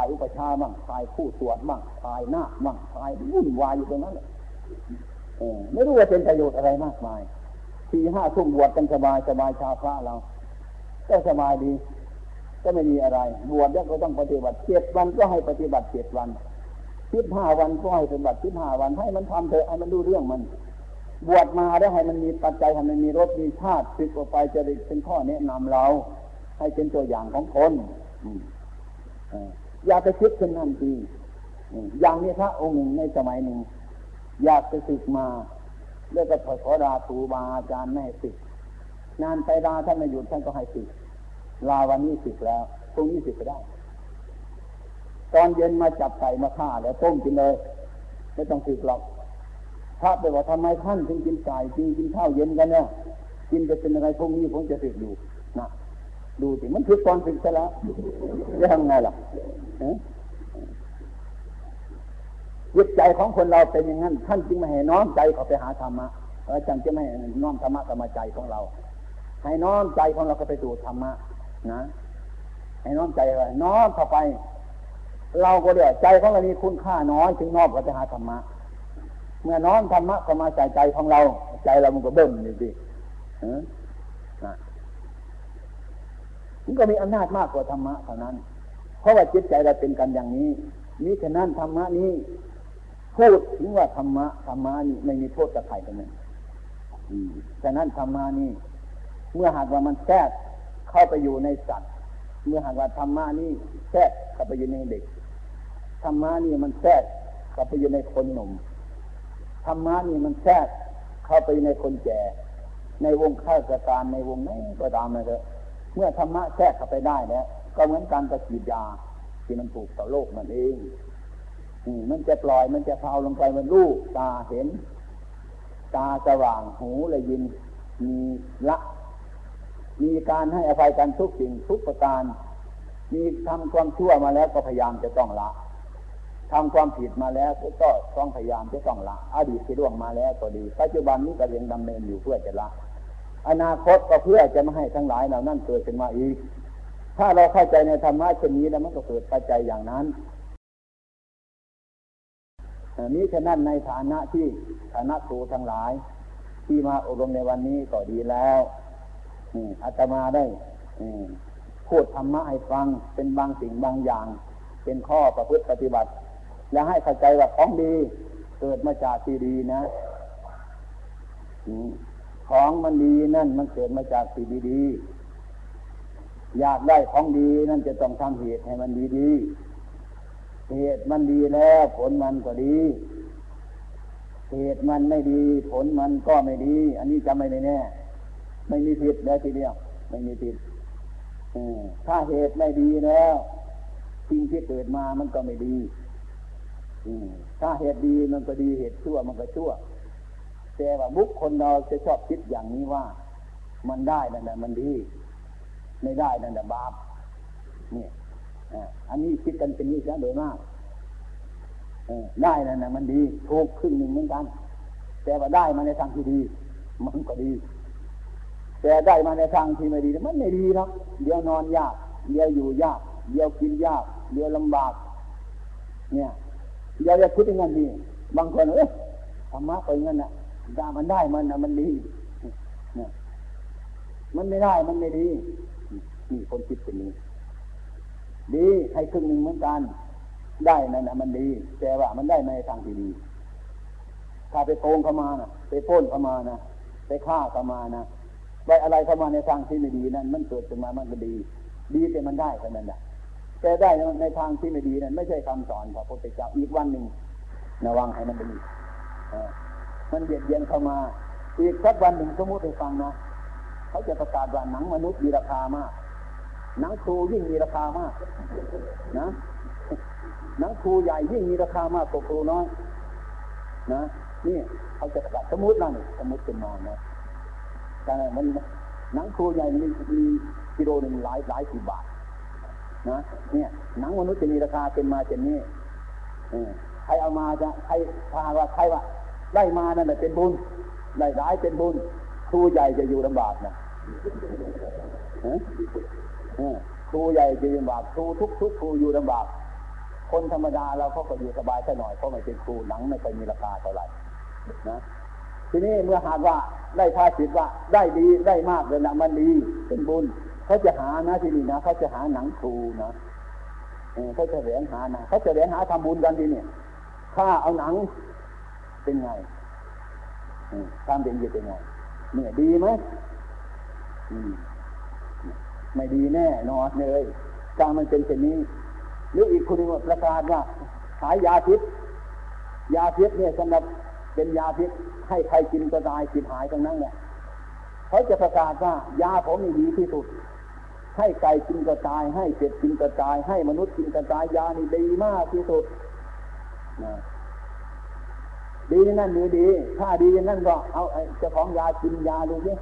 ายอุปชาบ้างถ่ายคู่สวดบ้างถ่ายหน้าบ้างถ่ายวุ่นวายอยู่ตรงนั้นเลยไม่รู้ว่าเป็นประโยชน์อะไรมากมายสี่ห้าทุ่มบวชกันสบายสบายชาวพระเราก็สบายดี ก็ไม่มีอะไร บวชแล้วก็ต้องปฏิบัติเจ็ดวันก็ให้ปฏิบัติเจ็ดวันสิบห้าวันก็ให้ปฏิบัติสิบห้าวันให้มันทำเถอะให้มันดูเรื่องมัน บวชมาแล้วให้มันมีปัจจัยให้มันมีรสมีชาติสึกออกไปจะเป็นข้อแนะนำเรา ให้เป็นตัวอย่างของคนอ อย่าไปคิดเช่นนั้นดีอย่างนี้พระองค์หนึ่งในสมัยหนึ่ง อยากจะศึกมาแล้วก็ขอราตูบาอาจารย์แม่ศึกนานไปลาท่านไม่หยุดท่านก็ให้ศึกลาวันนี้ศึกแล้วพรุ่งนี้ศึกไปได้ ตอนเย็นมาจับไก่มาฆ่าแล้วต้มกินเลย ไม่ต้องศึกหรอกพระไปว่าทำไมท่านถึงกินไก่กินกินข้าวเย็นกันเนี่ยกินจะเป็นอะไรพรุ่งนี้ผมจะศึกอยู่ ดูสิมันคือตอนศึกซะแล้วจะทำไงล่ะจิตใจของคนเราเป็นอย่างนั้นท่านจึงไม่ให้น้อมใจเขาไปหาธรรมะอาจารย์จะไม่ให้น้อมธรรมะกับมาใจของเรา ให้น้อมใจของเราก็ไปสู่ธรรมะนะให้น้อมใจอะไรน้อมเข้าไป เราก็เดี๋ยวใจของเรามีคุณค่าน้อยจึงน้อมก็ไปหาธรรมะ เมื่อน้อมธรรมะเข้ามาใจใจของเรา ใจเรามันก็เบิ่มนี่สิ มันก็มีอำนาจมากกว่าธรรมะเท่านั้น เพราะว่าจิตใจเราเป็นกันอย่างนี้มิฉะนั้นธรรมะนี้พูดถึงว่าธรรมะธรรมะนี่ไม่มีโทษกับใครกันเลยฉะนั้นธรรมะนี่เมื่อหากว่ามันแทรกเข้าไปอยู่ในสัตว์ เมื่อหากว่าธรรมะนี่แทรกเข้าไปอยู่ในเด็กธรรมะนี่มันแทรกเข้าไปอยู่ในคนหนุ่มธรรมะนี่มันแทรกเข้าไปในคนแก่ ในวงข้าราชการในวงไหนก็ตามเลยเถอะ เมื่อธรรมะแทรกเข้าไปได้แล้วก็เหมือนการกระฉีดยาที่มันถูกต่อโลกมันเองมันจะปล่อยมันจะเผาลงไปมันรูปตาเห็น ตาสว่างหูเลยยินมีละ มีการให้อภัยกันทุกสิ่งทุกประการ มีทำความชั่วมาแล้วก็พยายามจะต้องละทำความผิดมาแล้วก็ต้องพยายามจะต้องละ อดีตที่ล่วงมาแล้วก็ดี ปัจจุบันนี้ก็ยังดำเนินอยู่เพื่อจะละ อนาคตก็เพื่อจะไม่ให้ทั้งหลายเหล่านั้นเกิดขึ้นมาอีก ถ้าเราเข้าใจในธรรมะเช่นนี้แล้วมันก็เกิดปัจจัยอย่างนั้นนี้ฉะนั้นในฐานะที่ฐานะครูทั้งหลาย ที่มาอบรมในวันนี้ก็ดีแล้วอาตมาได้พูดธรรมะให้ฟังเป็นบางสิ่งบางอย่าง เป็นข้อประพฤติปฏิบัติ และให้เข้าใจว่าของดี เกิดมาจากที่ดีนะ ของมันดีนั่นมันเกิดมาจากสิ่งดีๆอยากได้ของดีนั่นจะต้องทำเหตุให้มันดีๆเหตุมันดีแล้วผลมันก็ดีเหตุมันไม่ดี ผลมันก็ไม่ดี อันนี้จำไม่ได้แน่ไม่มีผิดแล้วทีเดียว ไม่มีผิดถ้าเหตุไม่ดีแล้วสิ่งที่เกิดมามันก็ไม่ดีถ้าเหตุดีมันก็ดีเหตุชั่วมันก็ชั่ว แต่ว่าบุคคลเราจะชอบคิดอย่างนี้ว่า มันได้นั่นแหละมันดี ไม่ได้นั่นแหละบาปเนี่ยอันนี้คิดกันเป็นนี้ซะโดยมากได้นั่นแหละมันดีถูกครึ่งหนึ่งเหมือนกัน แต่ว่าได้มาในทางที่ดี มันก็ดี แต่ได้มาในทางที่ไม่ดี มันไม่ดีหรอกเดี๋ยวนอนยากเดี๋ยวอยู่ยากเดี๋ยวกินยากเดี๋ยวลำบาก เนี่ยอย่าอย่าคิดอย่างนั้นดีบางคนเอ้ยธรรมะไปงั้นนะ ถ้ามันได้มันน่ะมันดีเนี่ยมันไม่ได้มันไม่ดีนี่คนคิดเป็นนี้ ดีให้ครึ่งหนึ่งเหมือนกัน ได้นั่นน่ะมันดี แต่ว่ามันได้ในทางที่ดี ถ้าไปโกงเข้ามานะไปพ้นเข้ามานะไปฆ่าเข้ามานะไปอะไรเข้ามาในทางที่ไม่ดีนั่นมันเกิดขึ้นมามันก็ดี ดีแต่มันได้เท่านั้นแหละแต่ได้ในทางที่ไม่ดีนั่นไม่ใช่คำสอนของพระพุทธเจ้าอีกวันหนึ่งระวังให้มันดี มันเบียดเบียนเข้ามา อีกสักวันหนึ่งสมมติให้ฟังนะเขาจะประกาศว่าหนังมนุษย์มีราคามากหนังครูยิ่งมีราคามากนะหนังครูใหญ่ยิ่งมีราคามากกว่าครูน้อยนะนี่เขาจะประกาศสมมตินั่นสมมติเป็นมานะแต่มันหนังครูใหญ่มีมีกิโลหนึ่งหลายหลายสิบบาทนะเนี่ยหนังมนุษย์จะมีราคาเป็นมาเช่นนี้ใครเอามาจะใครพาว่าใครว่า ได้มานั่นเป็นบุญได้ร้ายเป็นบุญครูใหญ่จะอยู่ลำบากนะครูใหญ่จะอยู่ลำบากครูทุกทุกครูอยู่ลำบาก คนธรรมดาเราเขาก็อยู่สบายแค่หน่อยเพราะไม่เป็นครูหนังไม่เคยมีราคาเท่าไหร่นะทีนี้เมื่อหากว่าได้พาสิทว่าได้ดีได้มากเลยนะมันดีเป็นบุญเขาจะหานะที่นี่นะเขาจะหาหนังครูนะเขาจะเหรียญหานะเขาจะเหรียญหาทำบุญกันทีนี่ถ้าเอาหนัง เป็นไงทำเป็นยังเป็นไงเนี่ยดีไหมไม่ดีแน่นอนเลยการมันเป็นเช่นนี้ หรืออีกคนหนึ่งประกาศว่าขายยาพิษยาพิษเนี่ยสำหรับเป็นยาพิษให้ใครกินก็ตายกินหายตรงนั้นแหละเขาจะประกาศว่ายาผมนี่ดีที่สุด ให้ไก่กินกระจาย ให้เป็ดกินกระจาย ให้มนุษย์กินกระจายยานี่ดีมากที่สุดนะ ดีนั่นหรือดีถ้าดีนั่นก็เอาเจ้าของยากินยาดูสิ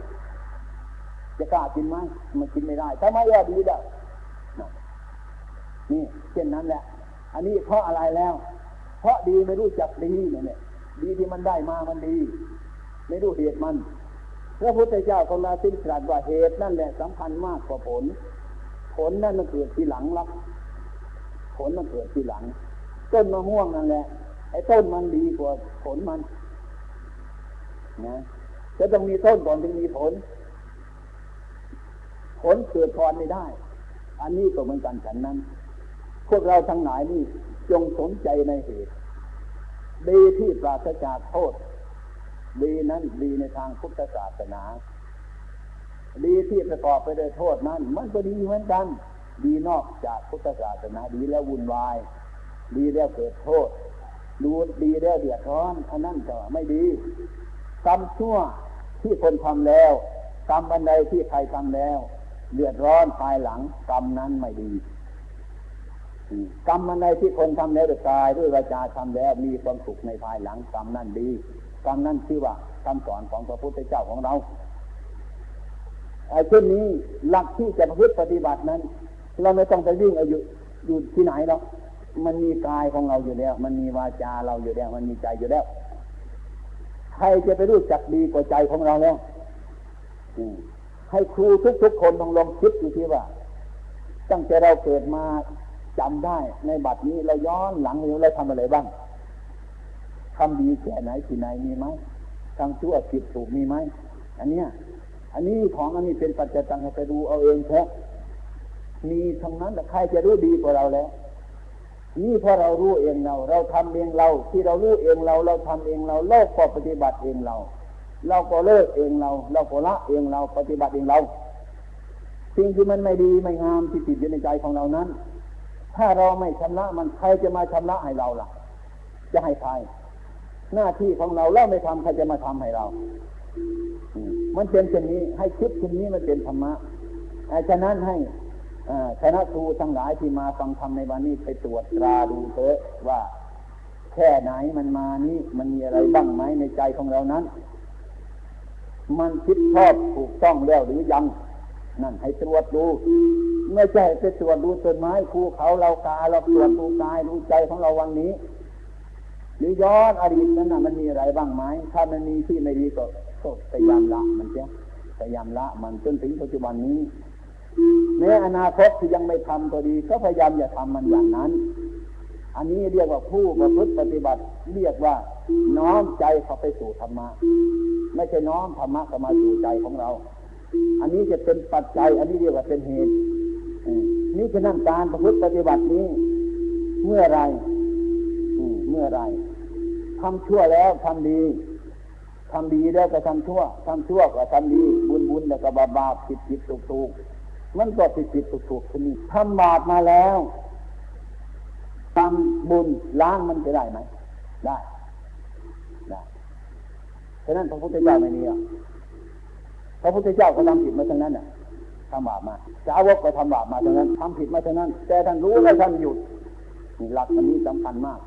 จะกล้ากินไหมมันกินไม่ได้ถ้าไม่ยาดีแล้วนี่เช่นนั้นแหละ อันนี้เพราะอะไรแล้ว เพราะดีไม่รู้จักดีเนี่ยดีที่มันได้มามันดี ไม่รู้เหตุมันพระพุทธเจ้าของเราสิ้นตรัสว่าเหตุนั่นแหละสำคัญมากกว่าผล ผลนั่นมันเกิดทีหลังรับผลมันเกิดทีหลังต้นมะม่วงนั่นแหละ ไอ้ต้นมันดีกว่าผลมันนะจะต้องมีต้นก่อนถึงมีผล ผลเกิดพรไม่ได้ อันนี้ก็เหมือนกันฉันนั้น พวกเราทั้งหลายนี่จงสนใจในเหตุ ดีที่ปราศจากโทษ ดีนั้นดีในทางพุทธศาสนา ดีที่ประกอบไปด้วยโทษนั้น มันก็ดีเหมือนกัน ดีนอกจากพุทธศาสนาดีแล้ววุ่นวาย ดีแล้วเกิดโทษ ดูดีแล้วเดือดร้อนอันนั้นก็ไม่ดีกรรมชั่วที่คนทำแล้วกรรมบันไดที่ใครทำแล้ว เดือดร้อนภายหลังกรรมนั้นไม่ดีกรรมอันใดที่คนทำแล้วด้วยกายด้วยวาจาทำแล้วมีความสุขในภายหลังกรรมนั่นดีกรรมนั่นชื่อว่าคำสอนของพระพุทธเจ้าของเราไอ้เช่นนี้หลักที่จะประพฤติปฏิบัตินั้น เราไม่ต้องไปวิ่งอายุอยู่ที่ไหนหรอก มันมีกายของเราอยู่แล้ว มันมีวาจาเราอยู่แล้ว มันมีใจอยู่แล้วใครจะไปรู้จักดีกว่าใจของเราแล้วให้ครูทุกๆคนต้องลองคิดดูที่ว่า ตั้งแต่เราเกิดมาจำได้ในบัดนี้เราย้อนหลังเราทำอะไรบ้างทำดีแค่ไหนที่ไหนมีไหมทำชั่วผิดถูกมีไหมอันเนี้ย อันนี้ของอันนี้เป็นปัจจัยตังให้ไปดูเอาเองแท้มีทั้งนั้นแต่ใครจะรู้ดีกว่าเราแล้ว นี่เพราะเรารู้เองเรา เราทำเองเรา ที่เรารู้เองเรา เราทำเองเราโลกก็ปฏิบัติเองเรา เราก็เลิกเองเรา เราก็ละเองเราปฏิบัติเองเรา สิ่งที่มันไม่ดีไม่งามที่ติดอยู่ในใจของเรานั้น ถ้าเราไม่ชำระมันใครจะมาชำระให้เราล่ะ จะให้ใครหน้าที่ของเราเราไม่ทำใครจะมาทำให้เรามันเป็นเช่นนี้ให้คิดเช่นนี้มันเป็นธรรมะฉะนั้นให้ คณะครูทั้งหลายที่มาฟังธรรมในวันนี้ไปตรวจตราดูเถอะว่าแค่ไหนมันมานี่มันมีอะไรบ้างไหมในใจของเรานั้น มันคิดชอบถูกต้องแล้วหรือยัง นั่นให้ตรวจดูไม่ใช่ไปตรวจดูต้นไม้ภูเขาเรากาเราตรวจดูกายดูใจของเราวันนี้หรือย้อนอดีตนั้นนะมันมีอะไรบ้างไหมถ้ามันมีที่ไม่ดีก็พยายามละมันเสียพยายามละมันจนถึงปัจจุบันนี้ แม้อนาคตที่ยังไม่ทำตัวดี ก็พยายามอย่าทำมันอย่างนั้น อันนี้เรียกว่าผู้ประพฤติปฏิบัติ เรียกว่า น้อมใจเขาไปสู่ธรรมะไม่ใช่น้อมธรรมะเข้ามาสู่ใจของเรา อันนี้จะเป็นปัจจัย อันนี้เรียกว่าเป็นเหตุนี่คือนั่นการประพฤติปฏิบัตินี้ เมื่อไรเมื่อไรทำชั่วแล้วทำดีทำดีแล้วก็ทำชั่วทำชั่วก็ทำดี บุญบุญแล้วก็บาบาปผิดผิดถูกถูก มันก็ผิดผิดถูกถูกทีนี้ทำบาปมาแล้วทำบุญล้างมันจะได้ไหมได้ได้ฉะนั้นพระพุทธเจ้าไม่มีอะพระพุทธเจ้าก็ทำผิดมาทั้งนั้นน่ะทำบาปมาสาวกก็ทำบาปมาทั้งนั้นทำผิดมาทั้งนั้น แต่ท่านรู้และท่านหยุดหลักอันนี้สำคัญมาก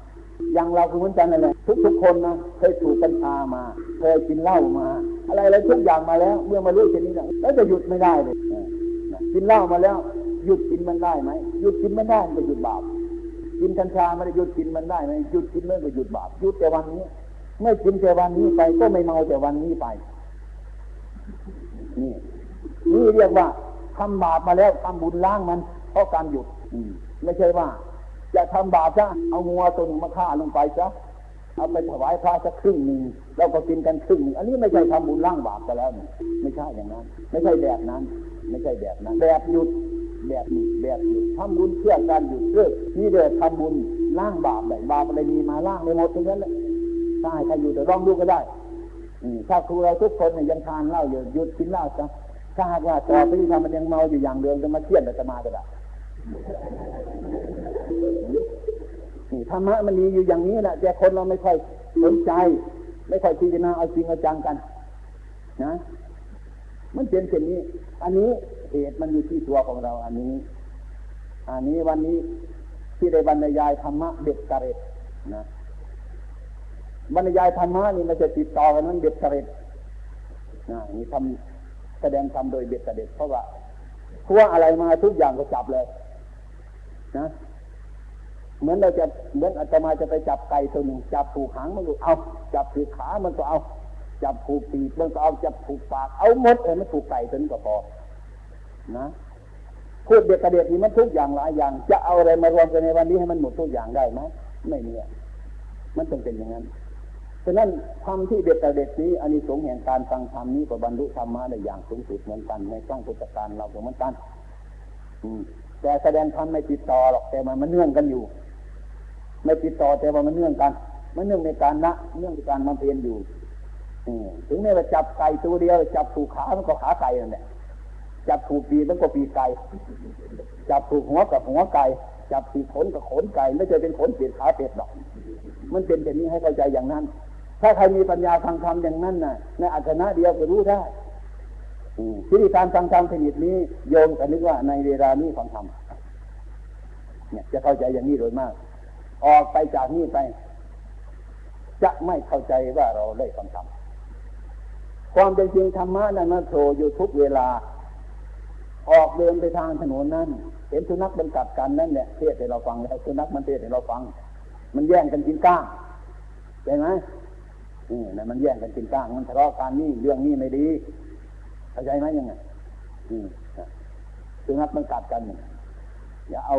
อย่างเราคือเหมือนกันนั่นแหละทุกๆคนนะเคยถูกกัญชามา เคยกินเหล้ามา อะไรอะไรทุกอย่างมาแล้ว เมื่อมารู้เช่นนี้แล้วจะหยุดไม่ได้เลย กินเหล้ามาแล้ว หยุดกินมันได้ไหมหยุดกินมันได้ก็หยุดบาปกินกัญชาไม่ได้หยุดกินมันได้ไหมหยุดกินมันก็หยุดบาปหยุดแต่วันนี้เมื่อกินแต่วันนี้ไปก็ไม่เมาแต่วันนี้ไป นี่นี่เรียกว่าทำบาปมาแล้วทำบุญล้างมัน เพราะการหยุดไม่ใช่ว่า จะทำบาปซะเอางัวตัวหนึ่งมาฆ่าลงไปซะเอาไปถวายพระสักครึ่งหนึ่งแล้วก็กินกันครึ่งหนึ่งอันนี้ไม่ใช่ทำบุญล่างบาปไปแล้วนี่ไม่ใช่อย่างนั้น ไม่ใช่แบบนั้น ไม่ใช่แบบนั้นแบบหยุดแบบหยุดแบบหยุดทำบุญเพื่อการหยุดเพื่อนี่เดียทำบุญล่างบาปแบบบาปอะไรมีมาล่างไม่หมดทั้งนั้นเลยใช่ใครอยู่แต่ร้องดูก็ได้ถ้าครูเราทุกคนเนี่ยยังทานเหล้าอยู่หยุดกินเหล้าซะถ้าหากว่าต่อไปที่ทำมันยังเมาอยู่อย่างเดิมจะมาเทียนแต่จะมาก็ได้นี่ธรรมะมันมีอยู่อย่างนี้แหละแต่คนเราไม่ค่อยสนใจ ไม่ค่อยพิจารณาเอาจริงเอาจังกัน นะ มันเป็นเช่นนี้ อันนี้เหตุมันอยู่ที่ตัวของเรา อันนี้ อันนี้วันนี้ที่ได้บรรยายธรรมะเด็ดกระเร็ดนะบรรยายธรรมะนี่มันจะติดต่อกันนั้นเด็ดกระเร็ดนะนี่ทำแสดงธรรมโดยเด็ดกระเด็ดเพราะว่าคัวอะไรมาทุกอย่างก็จับเลย นะเหมือนเราจะเหมือนอาตมาจะไปจับไก่ตัวหนึ่งจับผูกหางมันก็เอา จับผูกขามันก็เอา จับผูกปีกมันก็เอาจับผูกปาก เอาหมดเลยมันผูกไก่ตัวนี้ก็พอนะพูดเด็กกระเดียดนี่มันทุกอย่างหลายอย่าง จะเอาอะไรมารวมกันในวันนี้ให้มันหมดทุกอย่างได้ไหมไม่มีมันต้องเป็นอย่างนั้นฉะนั้นทำที่เด็กกระเด็ดนี้อันนี้สงแห่งการฟังธรรมนี้ก็บรรลุธรรมะได้อย่างสูงสุดเหมือนกันในช่องพุทธการเราเหมือนกันอืแต่แสดงธรรมไม่ติดต่อหรอกแต่มันมันเนื่องกันอยู่ ไม่ติดต่อแต่ว่ามันเนื่องกัน มันเนื่องในการละเนื่องในการมาเพียนอยู่ ถึงแม้ว่าจับไก่ตัวเดียว จับถูกขามันก็ขาไก่นั่นแหละจับถูกปีมันก็ปีไก่จับถูกหัวกับหัวไก่จับถูกขนกับขนไก่ไม่ใช่เป็นขนเปียดขาเป็ดหรอก มันเป็นแบบนี้ให้เข้าใจอย่างนั้น ถ้าใครมีปัญญาฟังธรรมอย่างนั้นน่ะในอัจนะเดียวก็รู้ได้ที่การฟังธรรมชนิดนี้โยมก็นึกว่าในเวลานี้ฟังธรรมเนี่ยจะเข้าใจอย่างนี้โดยมาก ออกไปจากนี้ไป จะไม่เข้าใจว่าเราได้ฟังธรรม ความเป็นจริงธรรมะนั้นมันโผล่อยู่ทุกเวลา ออกเดินไปทางถนนนั้นเห็นสุนัขมันกัดกันนั่นเนี่ยเทศให้เราฟังแล้วสุนัขมันเทศให้เราฟัง มันแย่งกันกินก้างใช่ไหมนี่นะมันแย่งกันกินก้าง มันทะเลาะกันนี่เรื่องนี้ไม่ดีเข้าใจไหมยังไงอืมสุนัขมันกัดกันอย่าเอา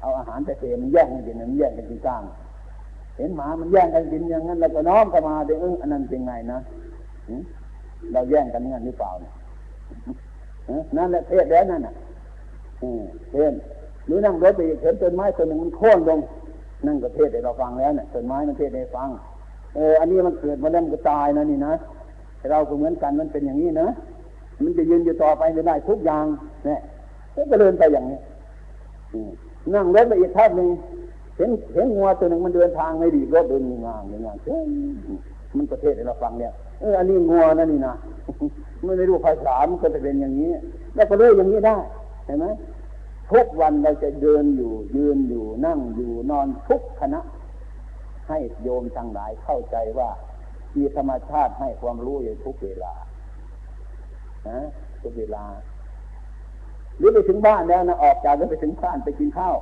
เอาอาหารแต่เทมันแย่งกันกินมันแย่งกันกินก้าง เห็นหมามันแย่งกันกินอย่างนั้นเราก็น้อมเข้ามาเดี๋ยวเอออันนั้นเป็นไงนะ เราแย่งกันเงั้นหรือเปล่าเนี่ยนั่นแหละเทศแล้วนั่นน่ะเทศหรือนั่งรถไปเห็นต้นไม้ต้นหนึ่งมันโค่นลงนั่งก็เทศให้เราฟังแล้วเนี่ยต้นไม้มันเทศให้ฟัง เออ อันนี้มันเกิดมาแล้วมันก็ตายนะนี่นะเราก็เหมือนกันมันเป็นอย่างนี้นะมันจะยืนอยู่ต่อไปไม่ได้ทุกอย่างเนี่ยก็เดินไปอย่างนี้นั่งรถไปอีกท่าหนึ่งเห็นเห็นงัวตัวหนึ่งมันเดินทางไม่ดีรถเดินงานงานเมันประเทศเราฟังเนี่ย เอออันนี้งัวนั่นนี่นะไม่ไม่รู้ภาษามันก็จะเป็นอย่างนี้ แล้วก็เลื่อยอย่างนี้ได้เห็นไหมทุกวันเราจะเดินอยู่ ยืนอยู่นั่งอยู่นอนทุกคณะ ให้โยมทั้งหลายเข้าใจว่า มีธรรมชาติให้ความรู้อยู่ทุกเวลานะทุกเวลา หรือไปถึงบ้านแล้วนะออกจากแล้วไปถึงบ้านไปกินข้าว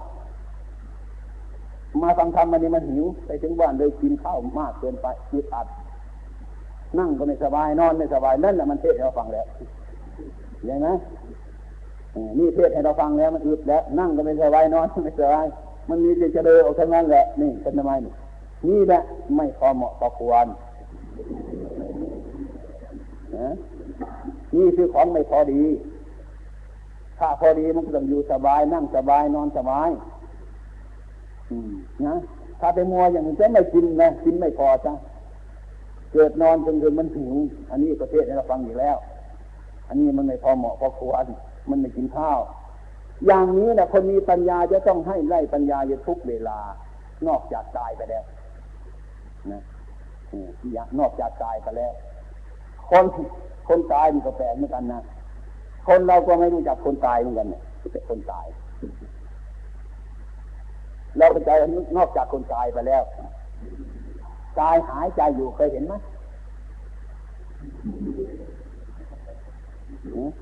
มาฟังธรรมมันนี่มันหิว ไปถึงบ้านเลยกินข้าวมากเกินไปยึดอัด นั่งก็ไม่สบายนอนไม่สบายนั่นแหละมันเทศให้เราฟังแล้วเห็นไหมนี่เทศให้เราฟังแล้วมันอึดแล้ว นั่งก็ไม่สบายนอนไม่สบายมันมีแต่จะเดินออกทางนั้นแหละนี่เป็นทำไมนี่แหละไม่พอเหมาะพอควรนะนี่คือของไม่พอดี ถ้าพอดีมันก็ต้องอยู่สบาย นั่งสบายนอนสบายนะถ้าไปมัวอย่างนี้จะไม่กินนะกินไม่พอจ้ะ เกิดนอนจนถึงมันหิวอันนี้ประเทศนี้เราฟังอยู่แล้ว อันนี้มันไม่พอเหมาะพอควรมันไม่กินข้าว อย่างนี้นะคนมีปัญญาจะต้องให้ไล่ปัญญาอยู่ทุกเวลา นอกจากตายไปแล้วนะนอกจากตายไปแล้ว คนคนตายมันก็แปลกเหมือนกันนะคนเราก็ไม่รู้จักคนตายเหมือนกันเนี่ยเป็นคนตาย เราเป็นใจนอกจากคนตายไปแล้ว ตายหายใจอยู่เคยเห็นไหม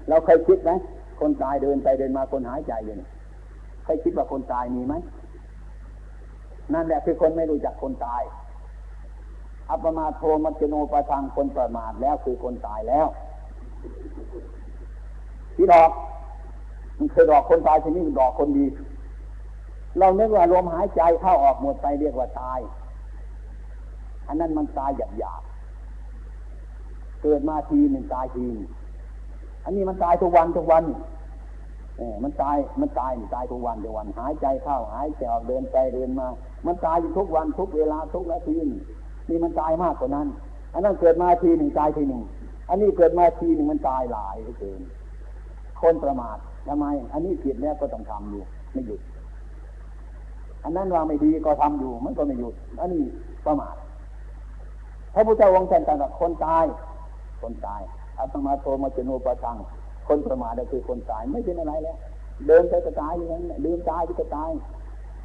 เราเคยคิดไหมคนตายเดินไปเดินมาคนหายใจอยู่เคยคิดว่าคนตายมีไหมนั่นแหละคือคนไม่รู้จักคนตาย อัปมาโทมัจโนประทางคนประมาทแล้วคือคนตายแล้วที่ดอกมันเคยดอกคนตายทีนี้ดอกคนดี เราเนึกว่าลมหายใจเข้าออกหมดไปเรียกว่าตาย อันนั้นมันตายหยาบหยาบเกิดมาทีหนึ่งตายทีอันนี้มันตายทุกวันทุกวันเออมันตายมันตายตายทุกวันทุกวัน หายใจเข้าหายใจออกเดินไปเดินมา มันตายอยู่ทุกวันทุกเวลาทุกนาทีนี่มันตายมากกว่านั้น อันนั้นเกิดมาทีหนึ่งตายทีหนึ่งอันนี้เกิดมาทีหนึ่งมันตายหลายเกินคนประมาททำไม อันนี้ผิดแล้วก็ต้องทำอยู่ไม่หยุด อันนั้นว่าไม่ดีก็ทำอยู่มันก็ไม่หยุด อันนี้ประมาท ระพุทธเจ้าองค์ท่านตรัสคนตาย คนตายอาตมาโทมาจนูประทังคนประมาทก็คือคนตายไม่เป็นอะไรแล้วเดินไปก็ตายอย่างนั้นลืมตายก็ตาย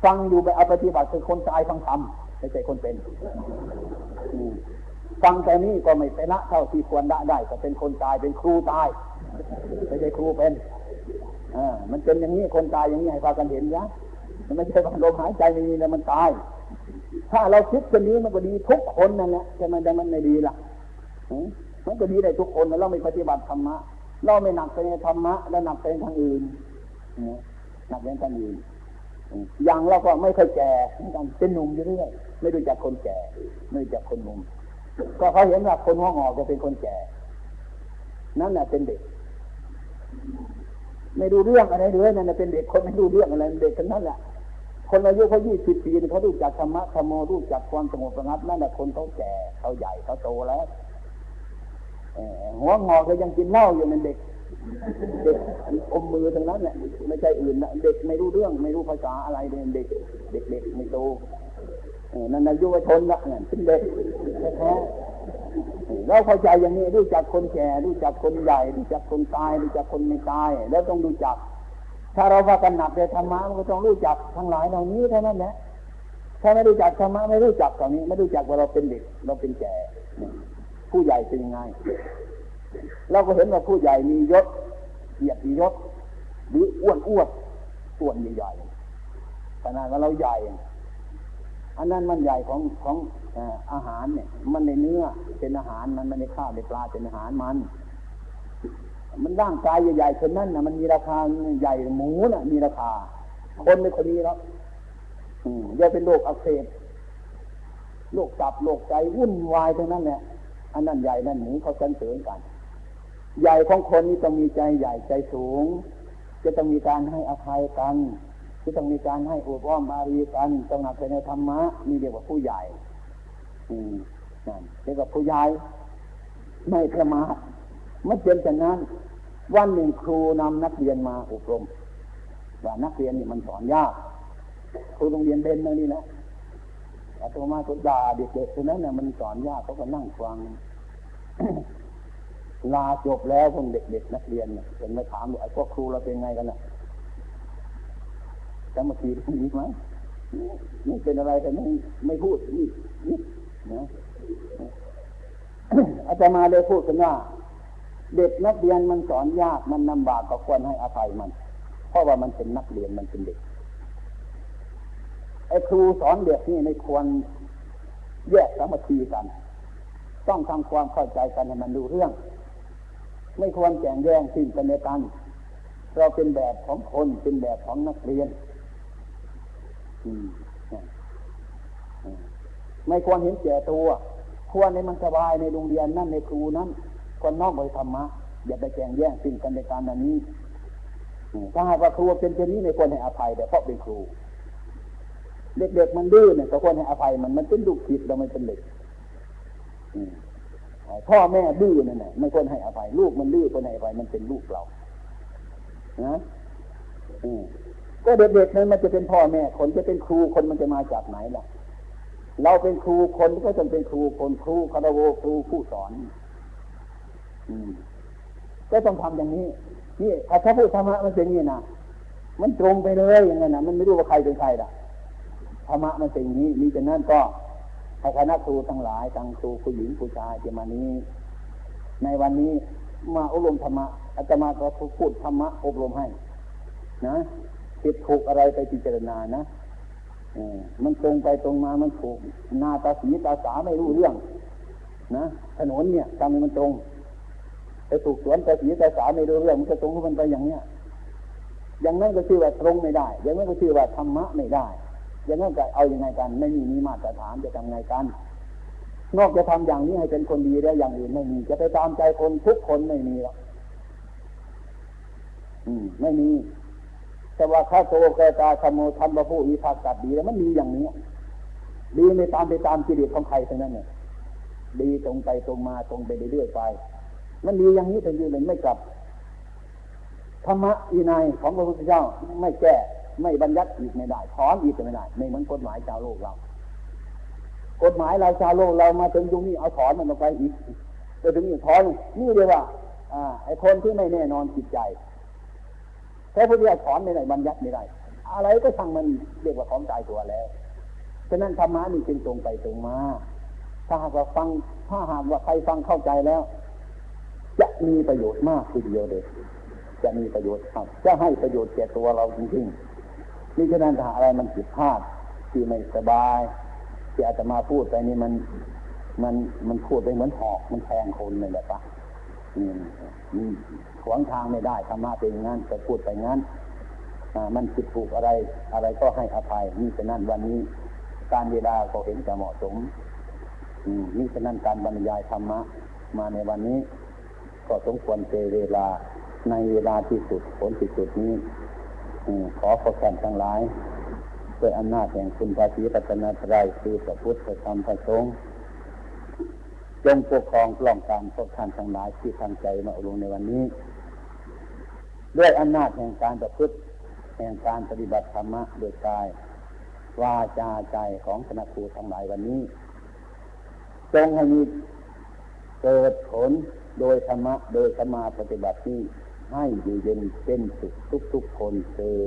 ฟังอยู่ไปเอาปฏิบัติคือคนตายฟังธรรมไม่ใช่คนเป็นฟังแต่นี้ก็ไม่ไปละเท่าที่ควรละได้ก็เป็นคนตายเป็นครูตายไม่ใช่ครูเป็นอมันเป็นอย่างนี้คนตายอย่างนี้ให้พากันเห็นนะมันไม่ใช่ว่าลมหายใจไม่มีแล้วมันตาย ถ้าเราคิดกันนี้มันก็ดีทุกคนนั่นแหละแต่มันแต่มันไม่ดีล่ะมันก็ดีได้ทุกคนเราไม่ปฏิบัติธรรมะเราไม่หนักไปในธรรมะแล้วหนักไปทางอื่นหนักไปทางอื่นอย่างเราก็ไม่เคยแก่กันเป็นหนุ่มอยู่เรื่อยไม่รู้จักคนแก่ ไม่รู้จักคนหนุ่มก็เขาเห็นว่าคนห้องออกจะเป็นคนแก่ นั่นแหละเป็นเด็ก ไม่ดูเรื่องอะไรเลยนั่นเป็นเด็กคนไม่ดูเรื่องอะไรเด็กทั้งนั้นแหละ คนอายุเขายี่สิบปีเขารู้จักธรรมะธรรมโมรู้จักความสงบระงับนั่นแหละคนเขาแก่เขาใหญ่เขาโตแล้วหัวงอกก็ยังกินเหล้าอยู่นั่นเด็ก เด็กอมมือทั้งนั้นแหละไม่ใช่อื่นนะเด็กไม่รู้เรื่อง ไม่รู้ภาษาอะไรเด็ก เด็กเด็กไม่โตนั่นอายุวชนละเนี่ยเป็นเด็กแท้เราเข้าใจอย่างนี้รู้จักคนแก่รู้จักคนใหญ่รู้จักคนตายรู้จักคนไม่ตาย แล้วต้องรู้จัก ถ้าเราว่ากันหนักในธรรมะมันก็ต้องรู้จักทั้งหลายเหล่านี้เท่านั้นแหละถ้าไม่รู้จักธรรมะไม่รู้จักตรงนี้ ไม่รู้จักว่าเราเป็นเด็ก เราเป็นแก่ ผู้ใหญ่เป็นยังไงเราก็เห็นว่าผู้ใหญ่มียศเกียรติยศหรืออ้วนอ้วนอ้วนใหญ่ๆขนาดว่าเราใหญ่อันนั้นมันใหญ่ของของอาหารเนี่ย มันในเนื้อเป็นอาหารมันไม่ในข้าวในปลาเป็นอาหารมัน มันร่างกายใหญ่ๆเช่นนั้นนะมันมีราคาใหญ่หมูน่ะ มีราคา คนไม่คนนี้แล้วอืมจะเป็นโรคอักเสบโรคตับโรคใจวุ่นวายทั้งนั้นแหละอันนั้นใหญ่นั่นหมูเขาสันเสริญกัน ใหญ่ของคนนี่ต้องมีใจใหญ่ใจสูง จะต้องมีการให้อภัยกันจะต้องมีการให้อุปอ้อมอารีกันต้องหนักในธรรมะนี่เรียกว่าผู้ใหญ่ อืมนั่นเรียกว่าผู้ใหญ่ ไม่ประมาท มันเป็นแต่นั้น วันหนึ่งครูนำนักเรียนมาอบรม ว่านักเรียนนี่มันสอนยาก ครูโรงเรียนเบนนั่นนี่นะอาตมาก็ด่าเด็กๆคนนั้นน่ะมันสอนยากเขาก็นั่งฟังลาจบแล้วพวกเด็กๆนักเรียนเนี่ยเห็นมาถามว่าไอ้พวกครูเราเป็นไงกันน่ะจะมาคีตรงนี้ไหมนี่เป็นอะไรแต่ไม่ไม่พูดนี่นี่นะอาจารย์มาเลยพูดกันว่า เด็กนักเรียนมันสอนยากมันลำบากก็ควรให้อภัยมัน เพราะว่ามันเป็นนักเรียนมันเป็นเด็กไอ้ครูสอนเด็กนี่ไม่ควรแยกสามัคคีกัน ต้องทำความเข้าใจกันให้มันดูเรื่อง ไม่ควรแข่งแย่งสิ่งกันในกันเราเป็นแบบของคนเป็นแบบของนักเรียนไม่ควรเห็นแก่ตัว ควรในมันสบายในโรงเรียนนั่นในครูนั้น ควรนอกไปธรรมะอย่าไปแข่งแย่งสิ่งกันในการอันนี้ถ้าหากว่าครูเป็นเช่นนี้ในควรให้อภัยแต่เพราะเป็นครู เด็กๆมันดื้อเนี่ยก็ควรให้อภัยมันมันเป็นลูกผิดเราไม่เป็นเด็กพ่อแม่ดื้อนั่นแหละไม่ควรให้อภัยลูกมันดื้อควรให้อภัยมันเป็นลูกเรานะก็เด็กๆนั้นมันจะเป็นพ่อแม่คนจะเป็นครูคนมันจะมาจากไหนล่ะ เราเป็นครูคนก็จะเป็นครูคนครูคารวครูผู้สอน ก็ต้องทำอย่างนี้นี่ถ้าพูดธรรมะมันเป็นอย่างนี้นะมันตรงไปเลยอย่างนั้นนะมันไม่รู้ว่าใครเป็นใครล่ะธรรมะมันเป็นอย่างนี้มีแต่นั้นก็ให้คณะครูทั้งหลายทั้งครูผู้หญิงผู้ชายจะมานี้ ในวันนี้มาอบรมธรรมะอาตมาก็พูดธรรมะอบรมให้นะผิดถูกอะไรไปพิจารณานะมันตรงไปตรงมามันถูกนาตาสีตาสาไม่รู้เรื่อง นะถนนเนี่ยทำให้มันตรง ถูกสวนตาสีตาสาไม่รู้เรื่องมันจะตรงมันไปอย่างเนี้ยอย่างนั้นก็ชื่อว่าตรงไม่ได้ อย่างนั้นก็ชื่อว่าธรรมะไม่ได้ อย่างนั้นก็เอาอยัางไงกัน ไม่มีมีมาตรฐานจะทำไงกัน นอกจะทำอย่างนี้ให้เป็นคนดีแล้วอย่างอื่นไม่มี จะไปตามใจคนทุกคนไม่มีหรอกอืม ไม่มีแต่ว่าข้าโตเกตาสมุทันบะผู้อีภากัดดีแล้วมันดีอย่างนี้ ดีในตามไปตามกิเลสของใครทั้งนั้นเนี่ยดีตรงไปตรงมาตรงไปเรื่อยๆไป มันดีอย่างนี้ถึงยืนเลยไม่กลับธรรมะอีนายของพระพุทธเจ้าไม่แก้ไม่บัญญัติอีกไม่ได้ถอนอีกไม่ได้ไม่เหมือนกฎหมายชาวโลกเรา กฎหมายเราชาวโลกเรามาถึงตรงนี้เอาถอนมันออกไปอีกไปถึงอีกถอนนี่เรียกว่า อ่า ไอ้คนที่ไม่แน่นอนจิตใจแค่พุทธิยถอนไม่ได้บัญญัติไม่ได้ อะไรก็ช่างมันเรียกว่าของตายตัวแล้วฉะนั้นธรรมะนี่จึงตรงไปตรงมาถ้าหากว่าฟังถ้าหากว่าใครฟังเข้าใจแล้ว มีประโยชน์มากทีเดียวเลยจะมีประโยชน์ครับ จะให้ประโยชน์แก่ตัวเราจริงๆนี่ฉะนั้นถ้าอะไรมันผิดพลาดที่ไม่สบายที่อาจจะมาพูดไปนี่มันมันมันพูดไปเหมือนหอกมันแทงคนเลยแหละปะขวางทางไม่ได้ธรรมะเป็นงั้นจะพูดไปงั้นมันผิดถูกอะไร อะไรก็ให้อภัยนี่ฉะนั้นวันนี้การเวลาก็เห็นจะเหมาะสมนี่ฉะนั้นการบรรยายธรรมะมาในวันนี้ ก็สมควรเจเวลาในเวลาที่สุดผลที่สุดนี้ขอขอแทนทั้งหลายด้วยอำนาจแห่งคุณพระศรีรัตนตรัยคือพระพุทธธรรมพระสงฆ์จงปกครองปล่องการพวกท่านทั้งหลายที่ทางใจมาอบรมในวันนี้ ด้วยอำนาจแห่งการประพฤติแห่งการปฏิบัติธรรมะโดยกายวาจาใจของคณะครูทั้งหลายวันนี้ จงให้มีเกิดผล โดยธรรมะ โดยสมาปฏิบัติที่ให้อยู่เย็นเป็นสุขทุกๆคนเธอ